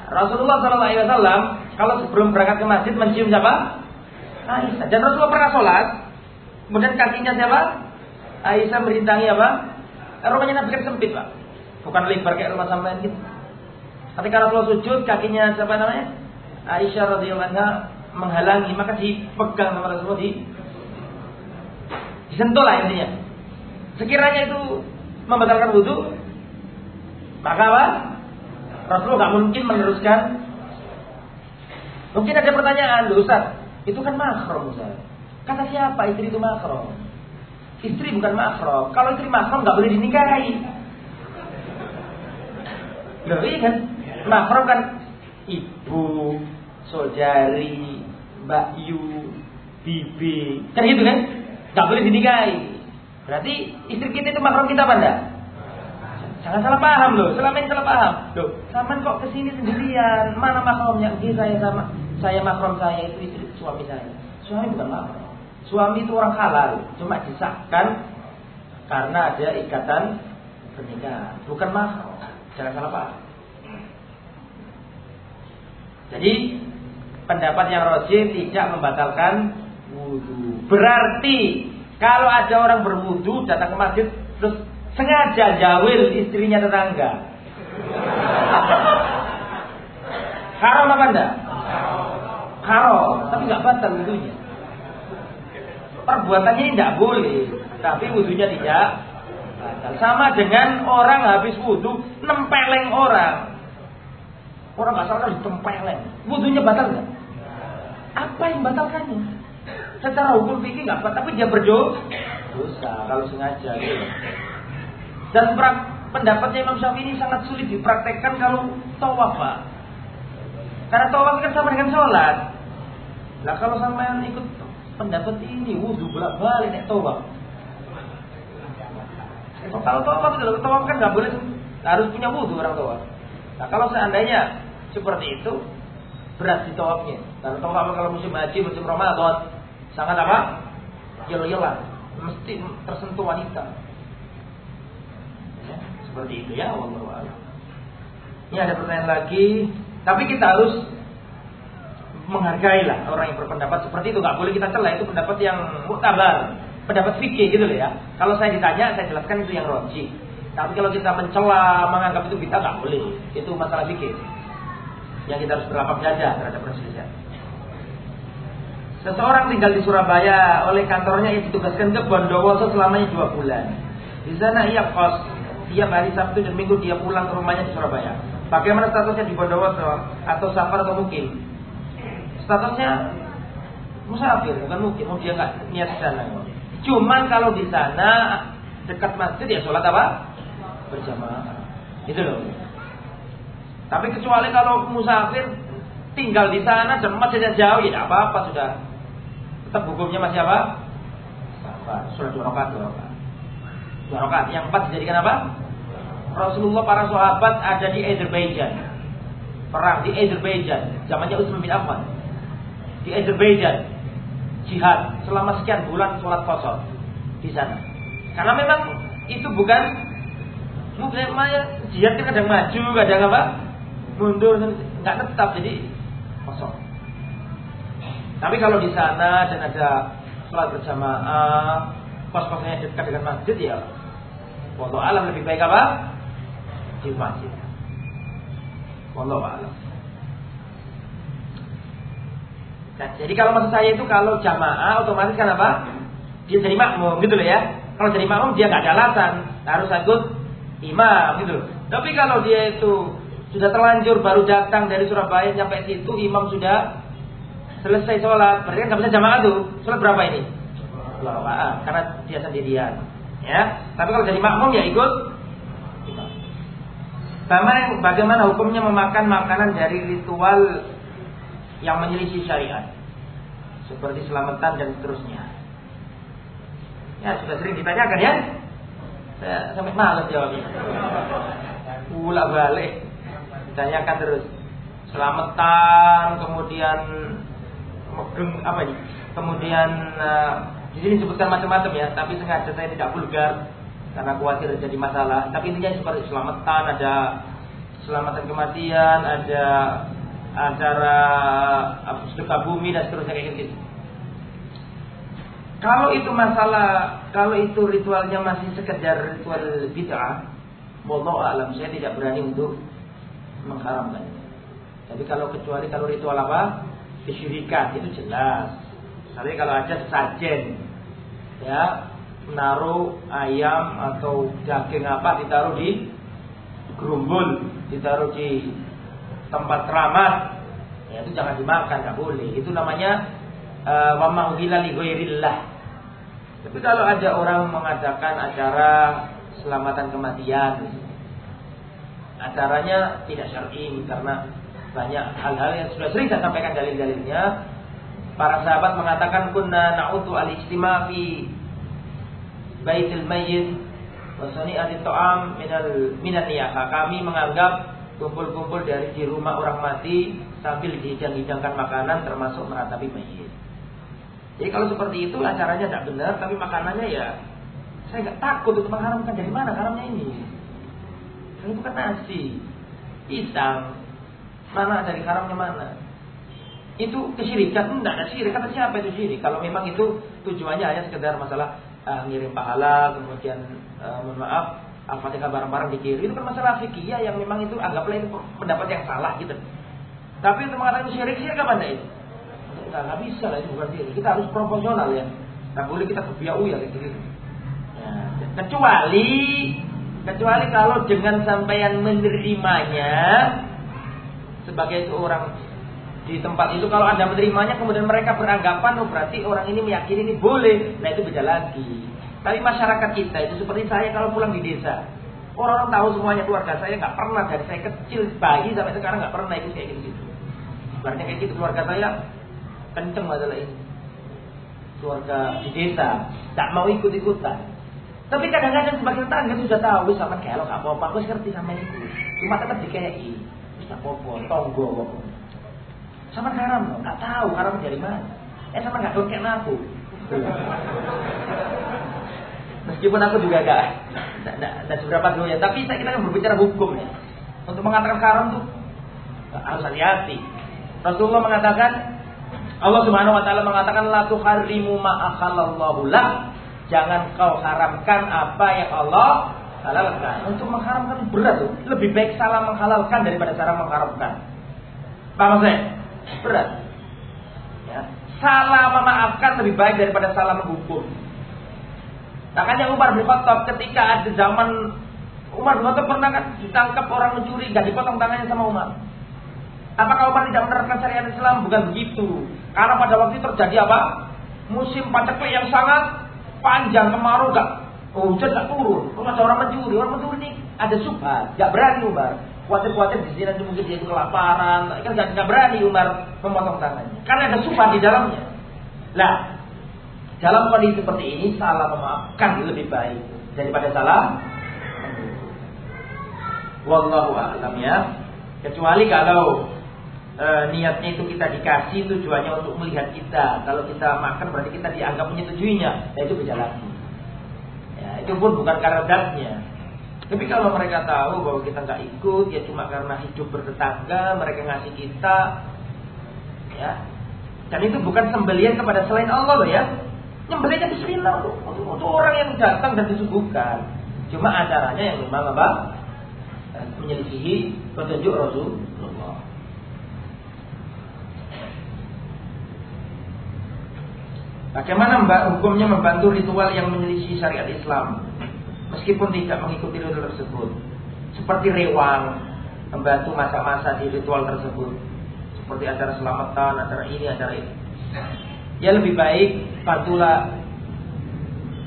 Rasulullah SAW kalau sebelum berangkat ke masjid mencium siapa? Aisyah. Dan Rasulullah pernah sholat. Kemudian kakinya siapa? Aisyah merintangi apa? Rumahnya Nabi kan sempit pak. Bukan lebar kayak rumah sampean gitu. Ketika Rasulullah sujud, kakinya siapa namanya? Aisyah radhiyallahu anha menghalangi, maka dipegang sama Rasulullah di disentuh lah intinya. Sekiranya itu membatalkan wudhu, maka apa? Rasulullah nggak mungkin meneruskan. Mungkin ada pertanyaan, Ustaz, itu kan makrom Ustaz. Kata siapa istri itu makrom? Istri bukan makrom. Kalau istri makrom nggak boleh dinikahi. Loh iya kan? Makrom kan ibu, saudari, mbak Yu, bibi. Kan gitu kan? Gak boleh dinikahi. Berarti istri kita itu makrom kita apa enggak? Jangan salah paham loh, selama ini salah paham. Loh, sama kok ke sini sendirian, mana makromnya? Oke, saya sama saya makrom saya itu istri suami saya. Suami bukan makrom. Suami itu orang halal, cuma disahkan karena ada ikatan pernikahan, bukan makrom. Jangan salah paham. Jadi pendapat yang rojih tidak membatalkan wudhu. Berarti kalau ada orang berwudhu datang ke masjid terus Sengaja jawil istrinya tetangga. Haram apa enggak? Haram, tapi nggak batal wudhunya. Perbuatannya tidak boleh, tapi wudhunya tidak. Sama dengan orang habis wudhu nempeleng orang. Orang nggak salah ditempeleng, wudhunya batal nggak? Apa yang batalkannya? Secara hukum fikih nggak batal, tapi dia berdosa kalau sengaja. Gitu. Dan pendapatnya Imam Syafi'i ini sangat sulit dipraktekkan kalau tawaf, Pak. Karena tawaf kan sama dengan sholat. Nah kalau sampean ikut pendapat ini, wudhu bolak balik nek tawaf. Kalau tawaf itu, tawaf kan nggak boleh harus punya wudhu orang tawaf. Nah kalau seandainya seperti itu, berat di tawafnya. Karena tawaf kalau musim haji, musim Ramadan, sangat apa? Yel-yelan, mesti tersentuh wanita seperti itu ya Allah Ini ada pertanyaan lagi, tapi kita harus menghargai lah orang yang berpendapat seperti itu. Gak boleh kita celah itu pendapat yang mutabar, pendapat fikih gitu loh ya. Kalau saya ditanya, saya jelaskan itu yang roji. Tapi kalau kita mencela, menganggap itu kita nggak boleh. Itu masalah fikih. Yang kita harus berlapang dada terhadap perselisihan. Seseorang tinggal di Surabaya oleh kantornya yang ditugaskan ke Bondowoso selamanya dua bulan. Di sana ia kos tiap hari Sabtu dan Minggu dia pulang ke rumahnya di Surabaya. Bagaimana statusnya di Bondowoso atau safar atau mungkin? Statusnya musafir, bukan mungkin. Oh dia nggak niat di sana. Cuman kalau di sana dekat masjid ya sholat apa? Berjamaah. Itu loh. Tapi kecuali kalau musafir tinggal di sana dan masjidnya jauh ya apa-apa sudah. Tetap hukumnya masih apa? Apa? Sudah dua rakaat, dua rakaat. Dua rakaat. Yang empat dijadikan apa? Rasulullah para sahabat ada di Azerbaijan. Perang di Azerbaijan. Zamannya Utsman bin Affan. Di Azerbaijan. Jihad selama sekian bulan sholat kosong di sana. Karena memang itu bukan Mungkin Maya jihad kan kadang maju, kadang apa? Mundur, nggak tetap jadi kosong. Tapi kalau di sana dan ada sholat berjamaah, kos-kosnya dekat dengan masjid ya, Wallahu alam lebih baik apa? Di masjid. Wallahu alam. Nah, jadi kalau maksud saya itu kalau jamaah otomatis kan apa? Dia jadi makmum gitu loh ya. Kalau jadi makmum dia nggak ada alasan harus ikut imam gitu loh. Tapi kalau dia itu sudah terlanjur baru datang dari Surabaya sampai situ imam sudah selesai sholat berarti kan nggak bisa jamaah tuh sholat berapa ini? Dua karena dia sendirian ya. Tapi kalau jadi makmum ya ikut. Bagaimana, bagaimana hukumnya memakan makanan dari ritual yang menyelisih syariat seperti selamatan dan seterusnya. Ya sudah sering ditanyakan ya. Saya sampai malas jawabnya. Ulak balik ditanyakan terus selamatan kemudian apa ini kemudian uh, di sini disebutkan macam-macam ya tapi sengaja saya tidak vulgar karena khawatir jadi masalah tapi intinya seperti selamatan ada selamatan kematian ada acara sedekah bumi dan seterusnya kayak gitu. Kalau itu masalah, kalau itu ritualnya masih sekedar ritual bid'ah, wallahu alam saya tidak berani untuk mengharamkan. Tapi kalau kecuali kalau ritual apa? Kesyirikan itu jelas. Tapi kalau ada sajen, ya menaruh ayam atau daging apa ditaruh di gerumbul, ditaruh di tempat keramat, ya itu jangan dimakan, nggak boleh. Itu namanya wa ma'udila li Tapi kalau ada orang mengadakan acara selamatan kematian, acaranya tidak syar'i karena banyak hal-hal yang sudah sering saya sampaikan dalil-dalilnya. Para sahabat mengatakan kunna na'utu al-ijtima fi baitil mayyit wa sani'ati ta'am minal minan Kami menganggap kumpul-kumpul dari di rumah orang mati sambil dihidang-hidangkan makanan termasuk meratapi mayit. Jadi kalau seperti itu acaranya tidak benar, tapi makanannya ya saya nggak takut untuk mengharamkan dari mana haramnya ini. Ini bukan nasi, pisang, mana dari haramnya mana? Itu kesyirikan, enggak ada syirik. Kata siapa itu syirik? Kalau memang itu tujuannya hanya sekedar masalah uh, ngirim pahala, kemudian uh, mohon maaf Al-Fatihah bareng-bareng di kiri itu kan masalah fikih yang memang itu anggaplah itu pendapat yang salah gitu. Tapi untuk mengatakan syirik syirik apa enggak itu? Enggak, enggak bisa lah itu bukan syirik. Kita harus proporsional ya. Enggak boleh kita kebiau ya kayak gitu. Ya, kecuali kecuali kalau dengan sampean menerimanya sebagai seorang di tempat itu kalau anda menerimanya kemudian mereka beranggapan oh berarti orang ini meyakini ini boleh nah itu beda lagi tapi masyarakat kita itu seperti saya kalau pulang di desa. Orang-orang tahu semuanya keluarga saya nggak pernah dari saya kecil bayi sampai sekarang nggak pernah ikut kayak gitu. Ibaratnya kayak gitu keluarga saya kenceng masalah ini. Keluarga di desa tak mau ikut-ikutan. Tapi kadang-kadang sebagian tetangga sudah tahu sama kalau apa-apa, aku ngerti sama itu. Cuma tetap dikei. Bisa popo, tonggo, sama haram loh, nggak tahu haram dari mana. Eh sama nggak kayak aku. Meskipun aku juga gak tidak seberapa dulu ya, tapi kita kan berbicara hukum ya. Untuk mengatakan haram tuh harus hati-hati. Rasulullah mengatakan Allah Subhanahu wa taala mengatakan la tuharrimu ma lah. Jangan kau haramkan apa yang Allah halalkan. Untuk mengharamkan berat tuh. Lebih baik salah menghalalkan daripada cara mengharamkan. Paham saya? Berat. Ya. Salah memaafkan lebih baik daripada salah menghukum. Makanya Umar bin Khattab ketika ada zaman Umar bin Khattab pernah kan ditangkap orang mencuri, gak dipotong tangannya sama Umar. Apakah Umar tidak menerapkan syariat Islam? Bukan begitu. Karena pada waktu itu terjadi apa? Musim paceklik yang sangat panjang kemarau gak oh, hujan gak turun. Kalau ada orang mencuri, orang mencuri ini ada subhat, gak berani Umar. Khawatir-khawatir di sini mungkin dia kelaparan, kan gak, gak berani Umar memotong tangannya. Karena ada subhat di dalamnya. Lah, dalam kondisi seperti ini salah memaafkan lebih baik daripada salah. Wallahu a'lam ya. Kecuali kalau e, niatnya itu kita dikasih tujuannya untuk melihat kita. Kalau kita makan berarti kita dianggap menyetujuinya. Nah itu beda lagi. Ya, itu pun bukan karena datnya. Tapi kalau mereka tahu bahwa kita nggak ikut, ya cuma karena hidup bertetangga, mereka ngasih kita, ya. Dan itu bukan sembelian kepada selain Allah loh ya. Nyembelinya Bismillah untuk, untuk, untuk orang yang datang dan disuguhkan. Cuma acaranya yang memang apa? Menyelisihi petunjuk Rasulullah. Bagaimana mbak hukumnya membantu ritual yang menyelisih syariat Islam? meskipun tidak mengikuti ritual tersebut. Seperti rewang, membantu masa-masa di ritual tersebut. Seperti acara selamatan, acara ini, acara ini. Ya lebih baik bantulah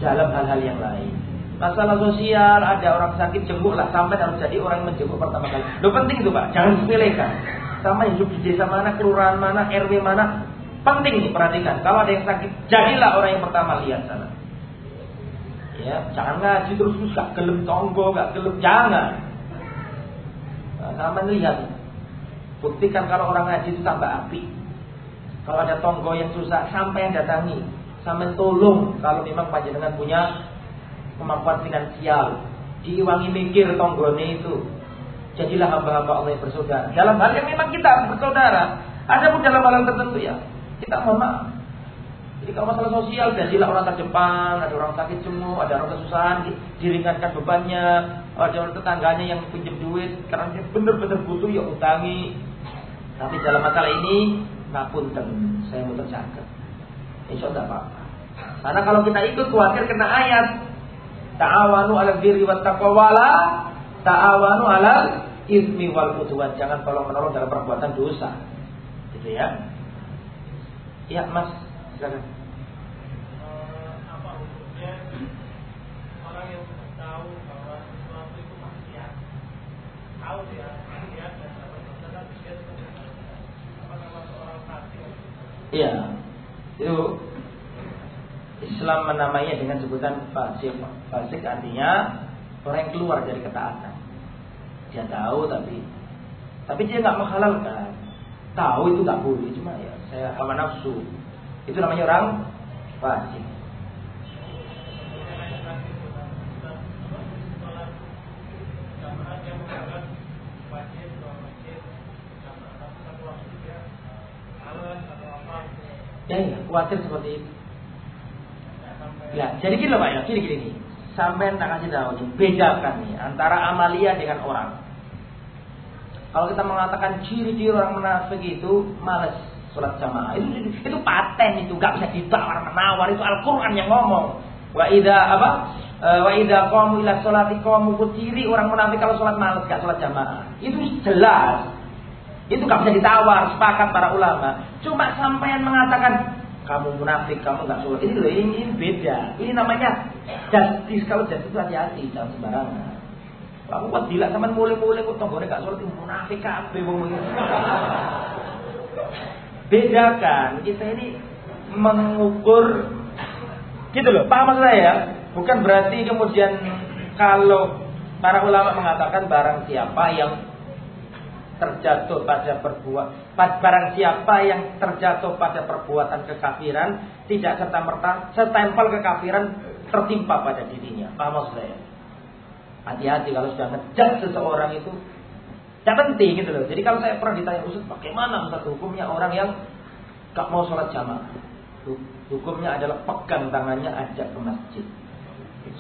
dalam hal-hal yang lain. Masalah sosial, ada orang sakit jenguklah sampai harus jadi orang yang menjenguk pertama kali. Lo penting itu pak, jangan sepelekan. Sama hidup di desa mana, kelurahan mana, RW mana, penting nih perhatikan. Kalau ada yang sakit, jadilah orang yang pertama lihat sana. Ya, jangan ngaji terus terus gak gelem tonggo, gak gelem jangan. Nah, sama lihat. Buktikan kalau orang ngaji itu tambah api. Kalau ada tonggo yang susah, sampai yang datangi. Sampai tolong kalau memang panjenengan punya kemampuan finansial. Diiwangi mikir tonggone itu. Jadilah hamba-hamba Allah yang bersaudara. Dalam hal yang memang kita bersaudara. Ada pun dalam hal tertentu ya. Kita maaf. Jadi kalau masalah sosial, jadilah orang terdepan, ada orang sakit semua, ada orang kesusahan, diringankan bebannya, ada orang tetangganya yang pinjam duit, karena dia benar-benar butuh ya utangi. Tapi dalam masalah ini, ngapunten, saya mau terjaga. Insya Allah apa-apa. Karena kalau kita ikut khawatir kena ayat, ta'awanu ala birri wa taqwa wala ta'awanu ala ismi wal udwan. Jangan tolong menolong dalam perbuatan dosa. Gitu ya. Ya, Mas. Silakan. Uh, apa hukumnya orang yang tahu bahwa sesuatu itu maksiat, tahu dia maksiat dan tapi dia apa nama seorang fasik? Iya, itu Islam menamainya dengan sebutan fasik. Fasik artinya orang yang keluar dari ketaatan. Dia tahu tapi tapi dia nggak menghalalkan. Tahu itu nggak boleh, cuma ya saya hawa nafsu itu namanya orang fasik. Khawatir seperti itu. Ya, jadi gini loh Pak ya, gini gini nih. Sampai tak kasih tahu nih, bedakan nih antara amalia dengan orang. Kalau kita mengatakan ciri-ciri orang munafik itu males sholat jamaah. Itu itu paten itu nggak bisa ditawar menawar. Itu Al-Quran yang ngomong. Wa ida apa? E, wa ida kamu ila sholati kamu ciri orang munafik kalau sholat malas gak sholat jamaah. Itu jelas. Itu nggak bisa ditawar sepakat para ulama. Cuma sampean mengatakan kamu munafik kamu nggak sholat. Ini loh ini, beda. Ini namanya justice. Kalau justice itu hati-hati jangan sembarangan. Aku buat gila sama mulai-mulai kok tonggone gak sholat munafik kabeh wong bedakan kita ini mengukur gitu loh. Paham maksud saya bukan berarti kemudian kalau para ulama mengatakan barang siapa yang terjatuh pada perbuatan barang siapa yang terjatuh pada perbuatan kekafiran tidak serta merta setempel kekafiran tertimpa pada dirinya paham maksud saya hati-hati kalau sudah ngejat seseorang itu tidak penting gitu loh. Jadi kalau saya pernah ditanya Ustaz, bagaimana Ustaz hukumnya orang yang gak mau sholat jamaah? Hukumnya adalah pegang tangannya ajak ke masjid.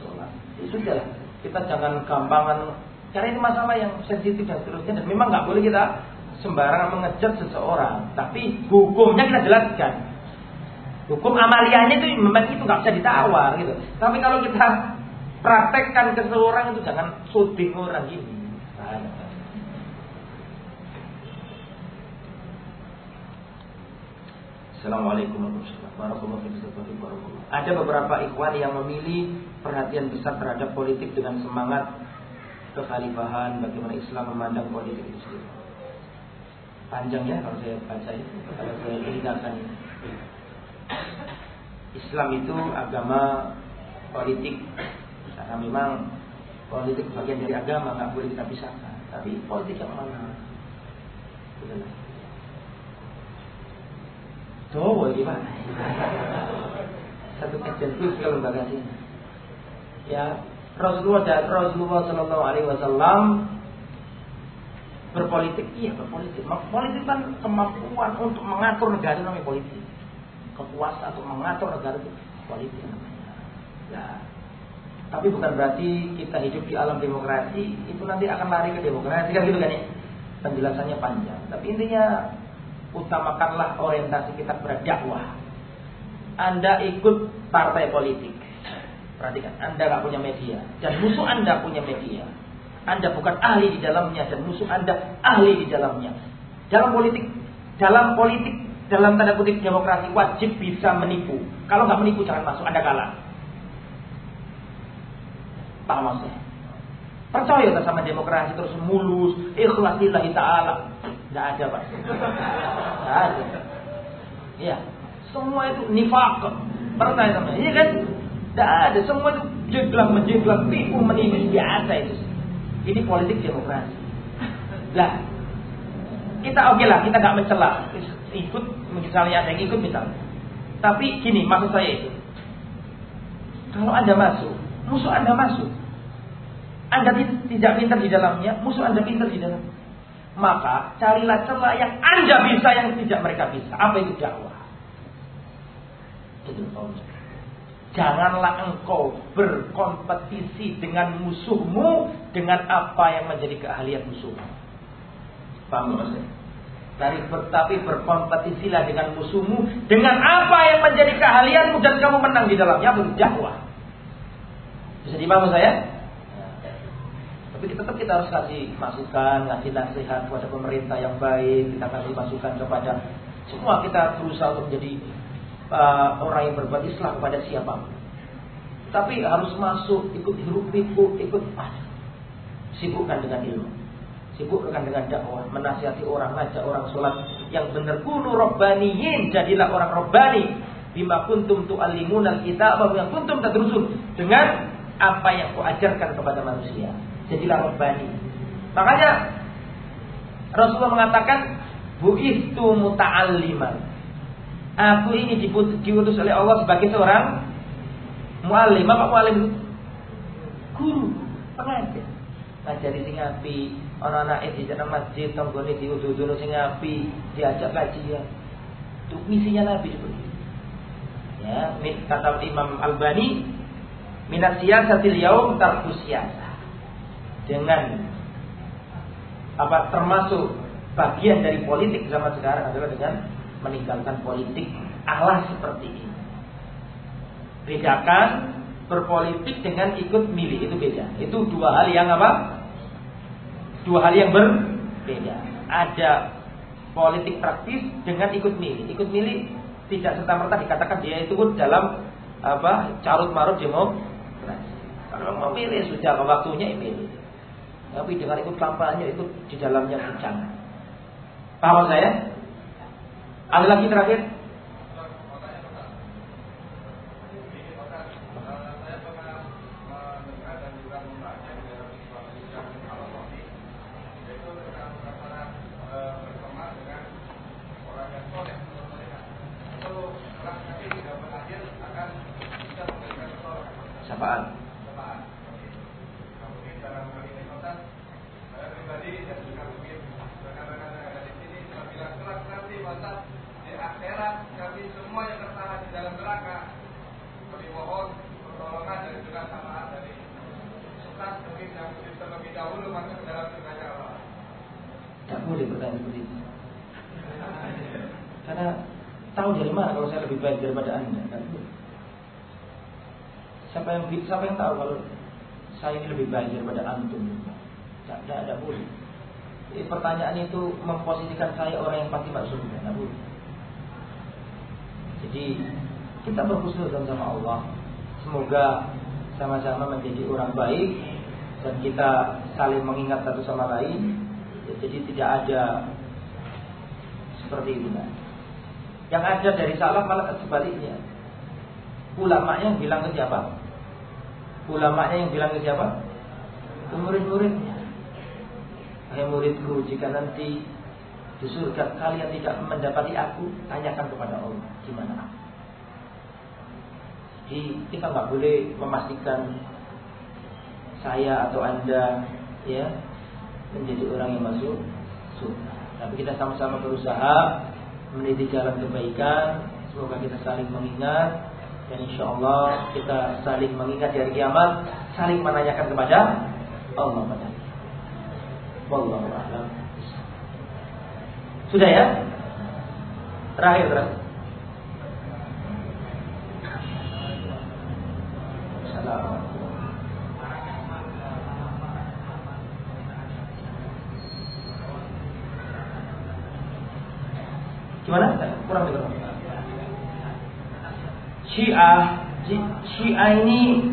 Sholat. Ya sudah, kita jangan gampangan. Karena ini masalah yang sensitif dan seterusnya. Dan memang nggak boleh kita sembarangan mengejat seseorang. Tapi hukumnya kita jelaskan. Hukum amaliannya itu memang itu nggak bisa ditawar gitu. Tapi kalau kita praktekkan ke seseorang itu jangan suding orang ini. Nah, Assalamualaikum warahmatullahi wabarakatuh. Ada beberapa ikhwan yang memilih perhatian besar terhadap politik dengan semangat kekhalifahan bagaimana Islam memandang politik itu. Panjang ya kalau saya baca itu, kalau saya ceritakan Islam itu agama politik karena memang politik bagian dari agama nggak boleh kita pisahkan. Tapi politik yang mana? Dawa gimana? Satu kajian khusus ke lembaga sini. Ya, Rasulullah dan Rasulullah Shallallahu Alaihi Wasallam berpolitik, iya berpolitik. Politik kan kemampuan untuk mengatur negara namanya politik. Kekuasaan untuk mengatur negara itu politik namanya. Ya. Tapi bukan berarti kita hidup di alam demokrasi itu nanti akan lari ke demokrasi kan gitu kan ya. Penjelasannya panjang. Tapi intinya utamakanlah orientasi kita berdakwah. Anda ikut partai politik. Perhatikan, Anda nggak punya media dan musuh Anda punya media. Anda bukan ahli di dalamnya dan musuh Anda ahli di dalamnya. Dalam politik, dalam politik, dalam tanda kutip demokrasi wajib bisa menipu. Kalau nggak menipu jangan masuk, Anda kalah. Paham maksudnya? Percaya sama demokrasi terus mulus, ikhlas lillahi ta'ala. Tidak ada Pak. Tidak ada. Iya. Semua itu nifak. Percaya sama. Iya kan? Tidak ada. Semua itu jeglang menjeglang, tipu menipu biasa itu. Ini politik demokrasi. Lah, kita oke lah, kita nggak mencela. Ikut, misalnya ada yang ikut misalnya. Tapi gini, maksud saya itu. Kalau Anda masuk, musuh Anda masuk. Anda tidak pintar di dalamnya, musuh Anda pintar di dalam. Maka carilah celah yang Anda bisa yang tidak mereka bisa. Apa itu dakwah? Itu Janganlah engkau berkompetisi dengan musuhmu dengan apa yang menjadi keahlian musuhmu. Paham maksudnya? Dari tapi berkompetisilah dengan musuhmu dengan apa yang menjadi keahlianmu dan kamu menang di dalamnya berdakwah. Bisa dipahami saya? Tapi tetap kita harus kasih masukan, ngasih nasihat kepada pemerintah yang baik, kita kasih masukan kepada semua kita berusaha untuk menjadi uh, orang yang berbuat Islam kepada siapa. Tapi harus masuk, ikut hirup pikuk, ikut ah, sibukkan dengan ilmu. Sibukkan dengan dakwah, menasihati orang, ngajak orang sholat yang benar. Kunu robbaniyin, jadilah orang robbani. Bima kuntum tu'allimun al-kitab yang kuntum tadrusun. Dengan apa yang kuajarkan kepada manusia. Jadilah robbani. Makanya Rasulullah mengatakan buistu muta'alliman Aku ini diutus oleh Allah sebagai seorang mualim. Apa mualim? Guru, pengajar. Ngajari sing api, ana anake di dalam masjid, tanggone diudu-udu sing api, diajak kajian. Itu misinya Nabi seperti itu. Ya, kata Imam Albani, minat siasatil yaum tarkus. Dengan apa termasuk bagian dari politik zaman sekarang adalah dengan meninggalkan politik Allah seperti ini. Bedakan berpolitik dengan ikut milih itu beda. Itu dua hal yang apa? Dua hal yang berbeda. Ada politik praktis dengan ikut milih. Ikut milih tidak serta merta dikatakan dia itu dalam apa carut marut demokrasi. Kalau mau milih sudah waktunya milih. Tapi dengan ikut kampanye itu di dalamnya kencang. Paham saya? Ada lagi terakhir? Siapa yang tahu kalau saya ini lebih baik daripada antum? Tidak, tidak, boleh. Jadi pertanyaan itu memposisikan saya orang yang pasti masuk surga, tidak boleh. Jadi kita berhusnuzon sama Allah. Semoga sama-sama menjadi orang baik dan kita saling mengingat satu sama lain. Jadi tidak ada seperti itu. Nah. Yang ada dari salah malah sebaliknya. Ulama yang bilang ke siapa? Ulamanya yang bilang ke siapa? Ke murid-muridnya. Hai muridku, jika nanti di surga kalian tidak mendapati aku, tanyakan kepada Allah gimana aku. Jadi kita nggak boleh memastikan saya atau anda ya menjadi orang yang masuk surga. Tapi kita sama-sama berusaha meniti jalan kebaikan. Semoga kita saling mengingat dan insya Allah kita saling mengingat dari kiamat, saling menanyakan kepada Allah. Wallahu a'lam. Sudah ya? Terakhir terakhir. Assalamualaikum. Gimana? Kurang dengar. Syiah, Syiah ini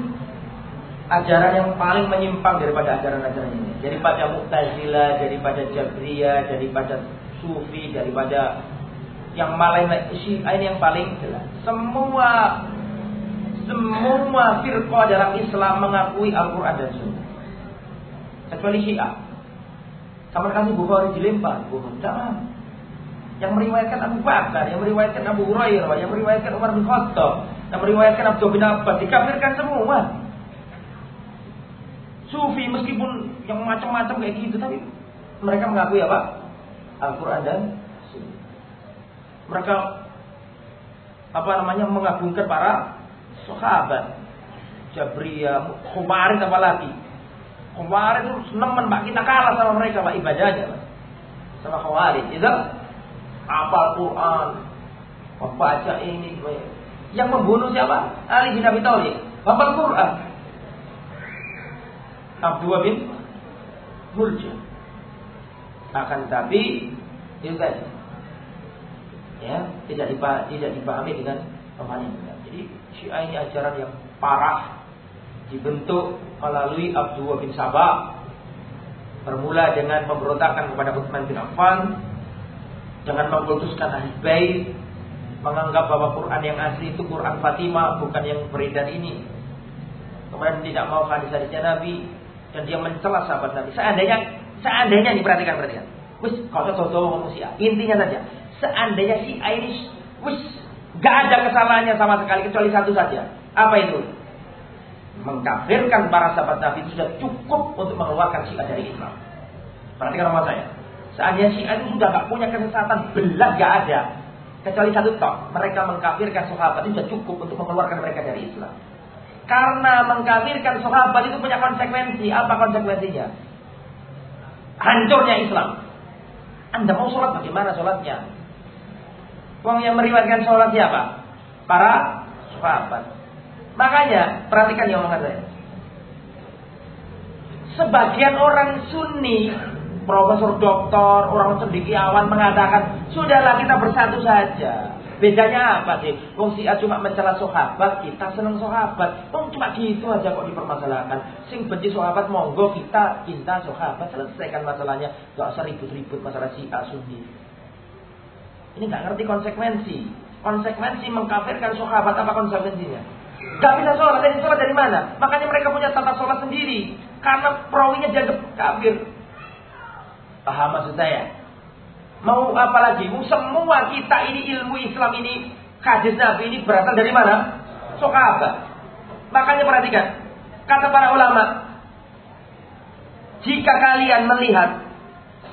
ajaran yang paling menyimpang daripada ajaran-ajaran ini. Daripada Mu'tazilah, daripada Jabriyah, daripada Sufi, daripada yang malah Syiah ini yang paling jelas. Semua semua firqah dalam Islam mengakui Al-Quran dan Sunnah. Kecuali Syiah. Sama kasih Bukhari dilempar, Bukhari tidak yang meriwayatkan Abu Bakar, yang meriwayatkan Abu Hurairah, yang meriwayatkan Umar bin Khattab, yang meriwayatkan Abdul bin Abbas, dikafirkan semua. Sufi meskipun yang macam-macam kayak gitu, tapi mereka mengakui apa? Al-Quran dan Sunnah. Mereka apa namanya mengagungkan para sahabat. Jabriyah, Khumarid apa lagi? Khumarid itu nemen mbak kita kalah sama mereka pak ibadahnya pak. Sama Khawarij, itu hafal Quran, membaca ini. Yang membunuh siapa? Ali bin Abi Thalib. Hafal Quran. Abdullah bin Murja. Akan tapi itu tadi ya tidak dipahami, tidak dipahami dengan pemahaman Jadi Syiah ini ajaran yang parah dibentuk melalui Abdullah bin Sabah bermula dengan pemberontakan kepada Utsman bin Affan Jangan memutuskan ahli bait, menganggap bahwa Quran yang asli itu Quran Fatimah, bukan yang beredar ini. Kemudian tidak mau hadis-hadisnya Nabi dan dia mencela sahabat Nabi. Seandainya, seandainya diperhatikan perhatikan. Wis, kalau tahu ngomong si Intinya saja, seandainya si A ini, wis, gak ada kesalahannya sama sekali kecuali satu saja. Apa itu? Mengkafirkan para sahabat Nabi itu sudah cukup untuk mengeluarkan si A dari Islam. Perhatikan nama saya. Seandainya Syiah itu sudah gak punya kesesatan, belas gak ada. Kecuali satu tok, mereka mengkafirkan sahabat itu sudah cukup untuk mengeluarkan mereka dari Islam. Karena mengkafirkan sahabat itu punya konsekuensi. Apa konsekuensinya? Hancurnya Islam. Anda mau sholat bagaimana sholatnya? Wong yang meriwayatkan sholat siapa? Para sahabat. Makanya perhatikan yang omongan saya. Sebagian orang Sunni profesor doktor, orang cendekiawan mengatakan, sudahlah kita bersatu saja. Bedanya apa sih? Wong si cuma mencela sahabat, kita senang sahabat. Wong cuma gitu aja kok dipermasalahkan. Sing benci sahabat monggo kita cinta sahabat, selesaikan masalahnya. Gak usah ribut-ribut masalah si A Sunni. Ini nggak ngerti konsekuensi. Konsekuensi mengkafirkan sahabat apa konsekuensinya? Gak bisa sholat, dari sholat dari mana? Makanya mereka punya tata sholat sendiri. Karena perawinya dianggap kafir. Paham maksud saya? Mau apa lagi? Semua kita ini ilmu Islam ini, hadis Nabi ini berasal dari mana? Sahabat. Makanya perhatikan, kata para ulama, jika kalian melihat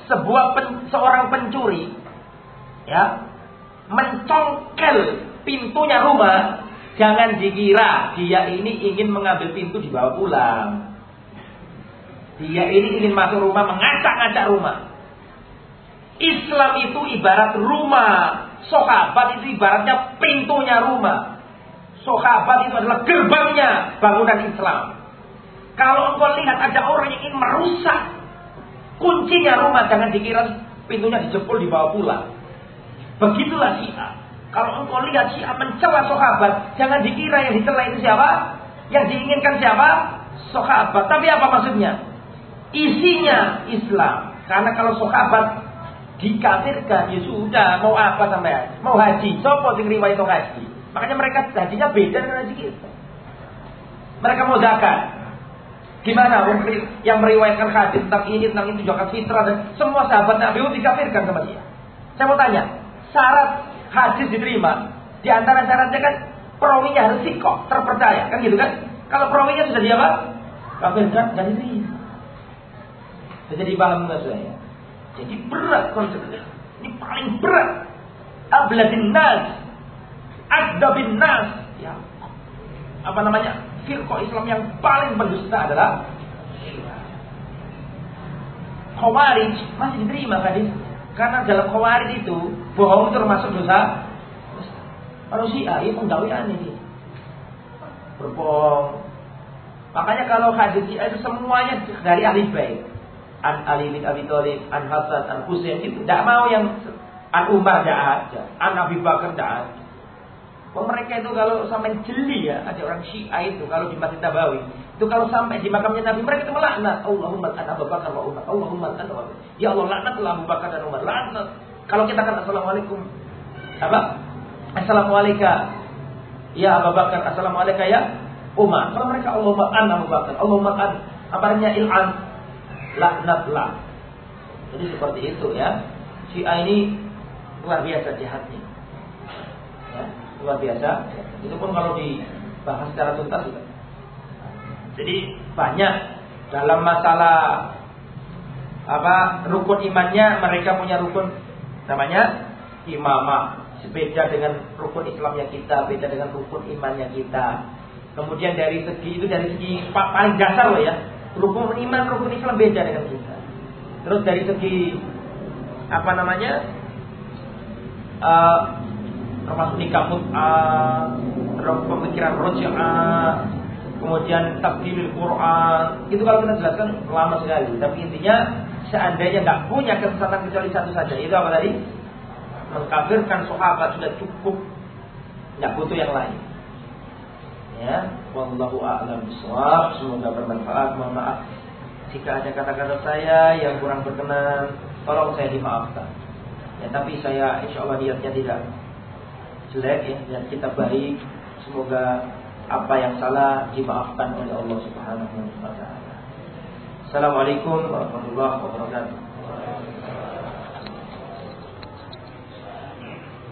sebuah pen, seorang pencuri, ya, mencongkel pintunya rumah, jangan dikira dia ini ingin mengambil pintu dibawa pulang. Dia ini ingin masuk rumah, mengacak-acak rumah. Islam itu ibarat rumah. Sahabat itu ibaratnya pintunya rumah. Sahabat itu adalah gerbangnya bangunan Islam. Kalau engkau lihat ada orang yang ingin merusak kuncinya rumah, jangan dikira pintunya dijempol dibawa pulang. Begitulah Syiah. Kalau engkau lihat Syiah mencela sahabat, jangan dikira yang dicela itu siapa? Yang diinginkan siapa? Sahabat. Tapi apa maksudnya? Isinya Islam. Karena kalau sahabat dikafirkan ya sudah mau apa sampai mau haji? Sopo sing riwayat haji? Makanya mereka hajinya beda dengan haji kita. Mereka mau zakat. Gimana? Yang meriwayatkan hadis tentang ini tentang itu zakat fitrah dan semua sahabat Nabi itu dikafirkan sama dia. Saya mau tanya syarat hadis diterima di antara syaratnya kan perawinya harus sikoh terpercaya. Kan gitu kan? Kalau perawinya sudah dia apa? Kafir kan dan ini. Jadi paham nggak saya? Jadi berat konsepnya. Ini paling berat. Abladin nas. Adabin nas. Ya. Apa namanya? Firqah Islam yang paling berdusta adalah Khawarij masih diterima hadis karena dalam khawarij itu bohong termasuk dosa manusia itu penggawean ini berbohong makanya kalau hadis itu semuanya dari ahli baik an Ali bin Abi Thalib an Hasan an Husain itu tidak mau yang an Umar tidak ada an Abi Bakar tidak ada Oh, mereka itu kalau sampai jeli ya, ada orang Syiah itu kalau di Masjid Nabawi, itu kalau sampai di makamnya Nabi mereka itu melaknat, Allahumma an Abu Bakar wa Umar, Allahumma an Abu Ya Allah laknatlah Abu Bakar dan Umar, laknat. Kalau kita kata Assalamualaikum, apa? Assalamualaikum. Ya Abu Bakar, Assalamualaikum ya Umar. Kalau mereka Allahumma an Abu Bakar, Allahumma an, apa namanya il'an, laknatlah. Jadi seperti itu ya. Syiah ini luar biasa jahatnya. Ya luar biasa. Itu pun kalau dibahas secara tuntas juga. Jadi banyak dalam masalah apa rukun imannya mereka punya rukun namanya imamah beda dengan rukun Islamnya kita beda dengan rukun imannya kita kemudian dari segi itu dari segi paling dasar loh ya rukun iman rukun Islam beda dengan kita terus dari segi apa namanya uh, termasuk nikah mut'ah, pemikiran roja'ah, kemudian tabdilul Quran. Itu kalau kita jelaskan lama sekali. Tapi intinya seandainya nggak punya kesesatan kecuali satu saja, itu apa tadi? Mengkafirkan sahabat sudah cukup, nggak butuh yang lain. Ya, wallahu a'lam bishawab. Semoga bermanfaat. Mohon maaf jika ada kata-kata saya yang kurang berkenan, tolong saya dimaafkan. Ya, tapi saya insya Allah niatnya tidak jelek ya dan kita baik semoga apa yang salah dimaafkan oleh Allah Subhanahu wa taala. Assalamualaikum warahmatullahi wabarakatuh.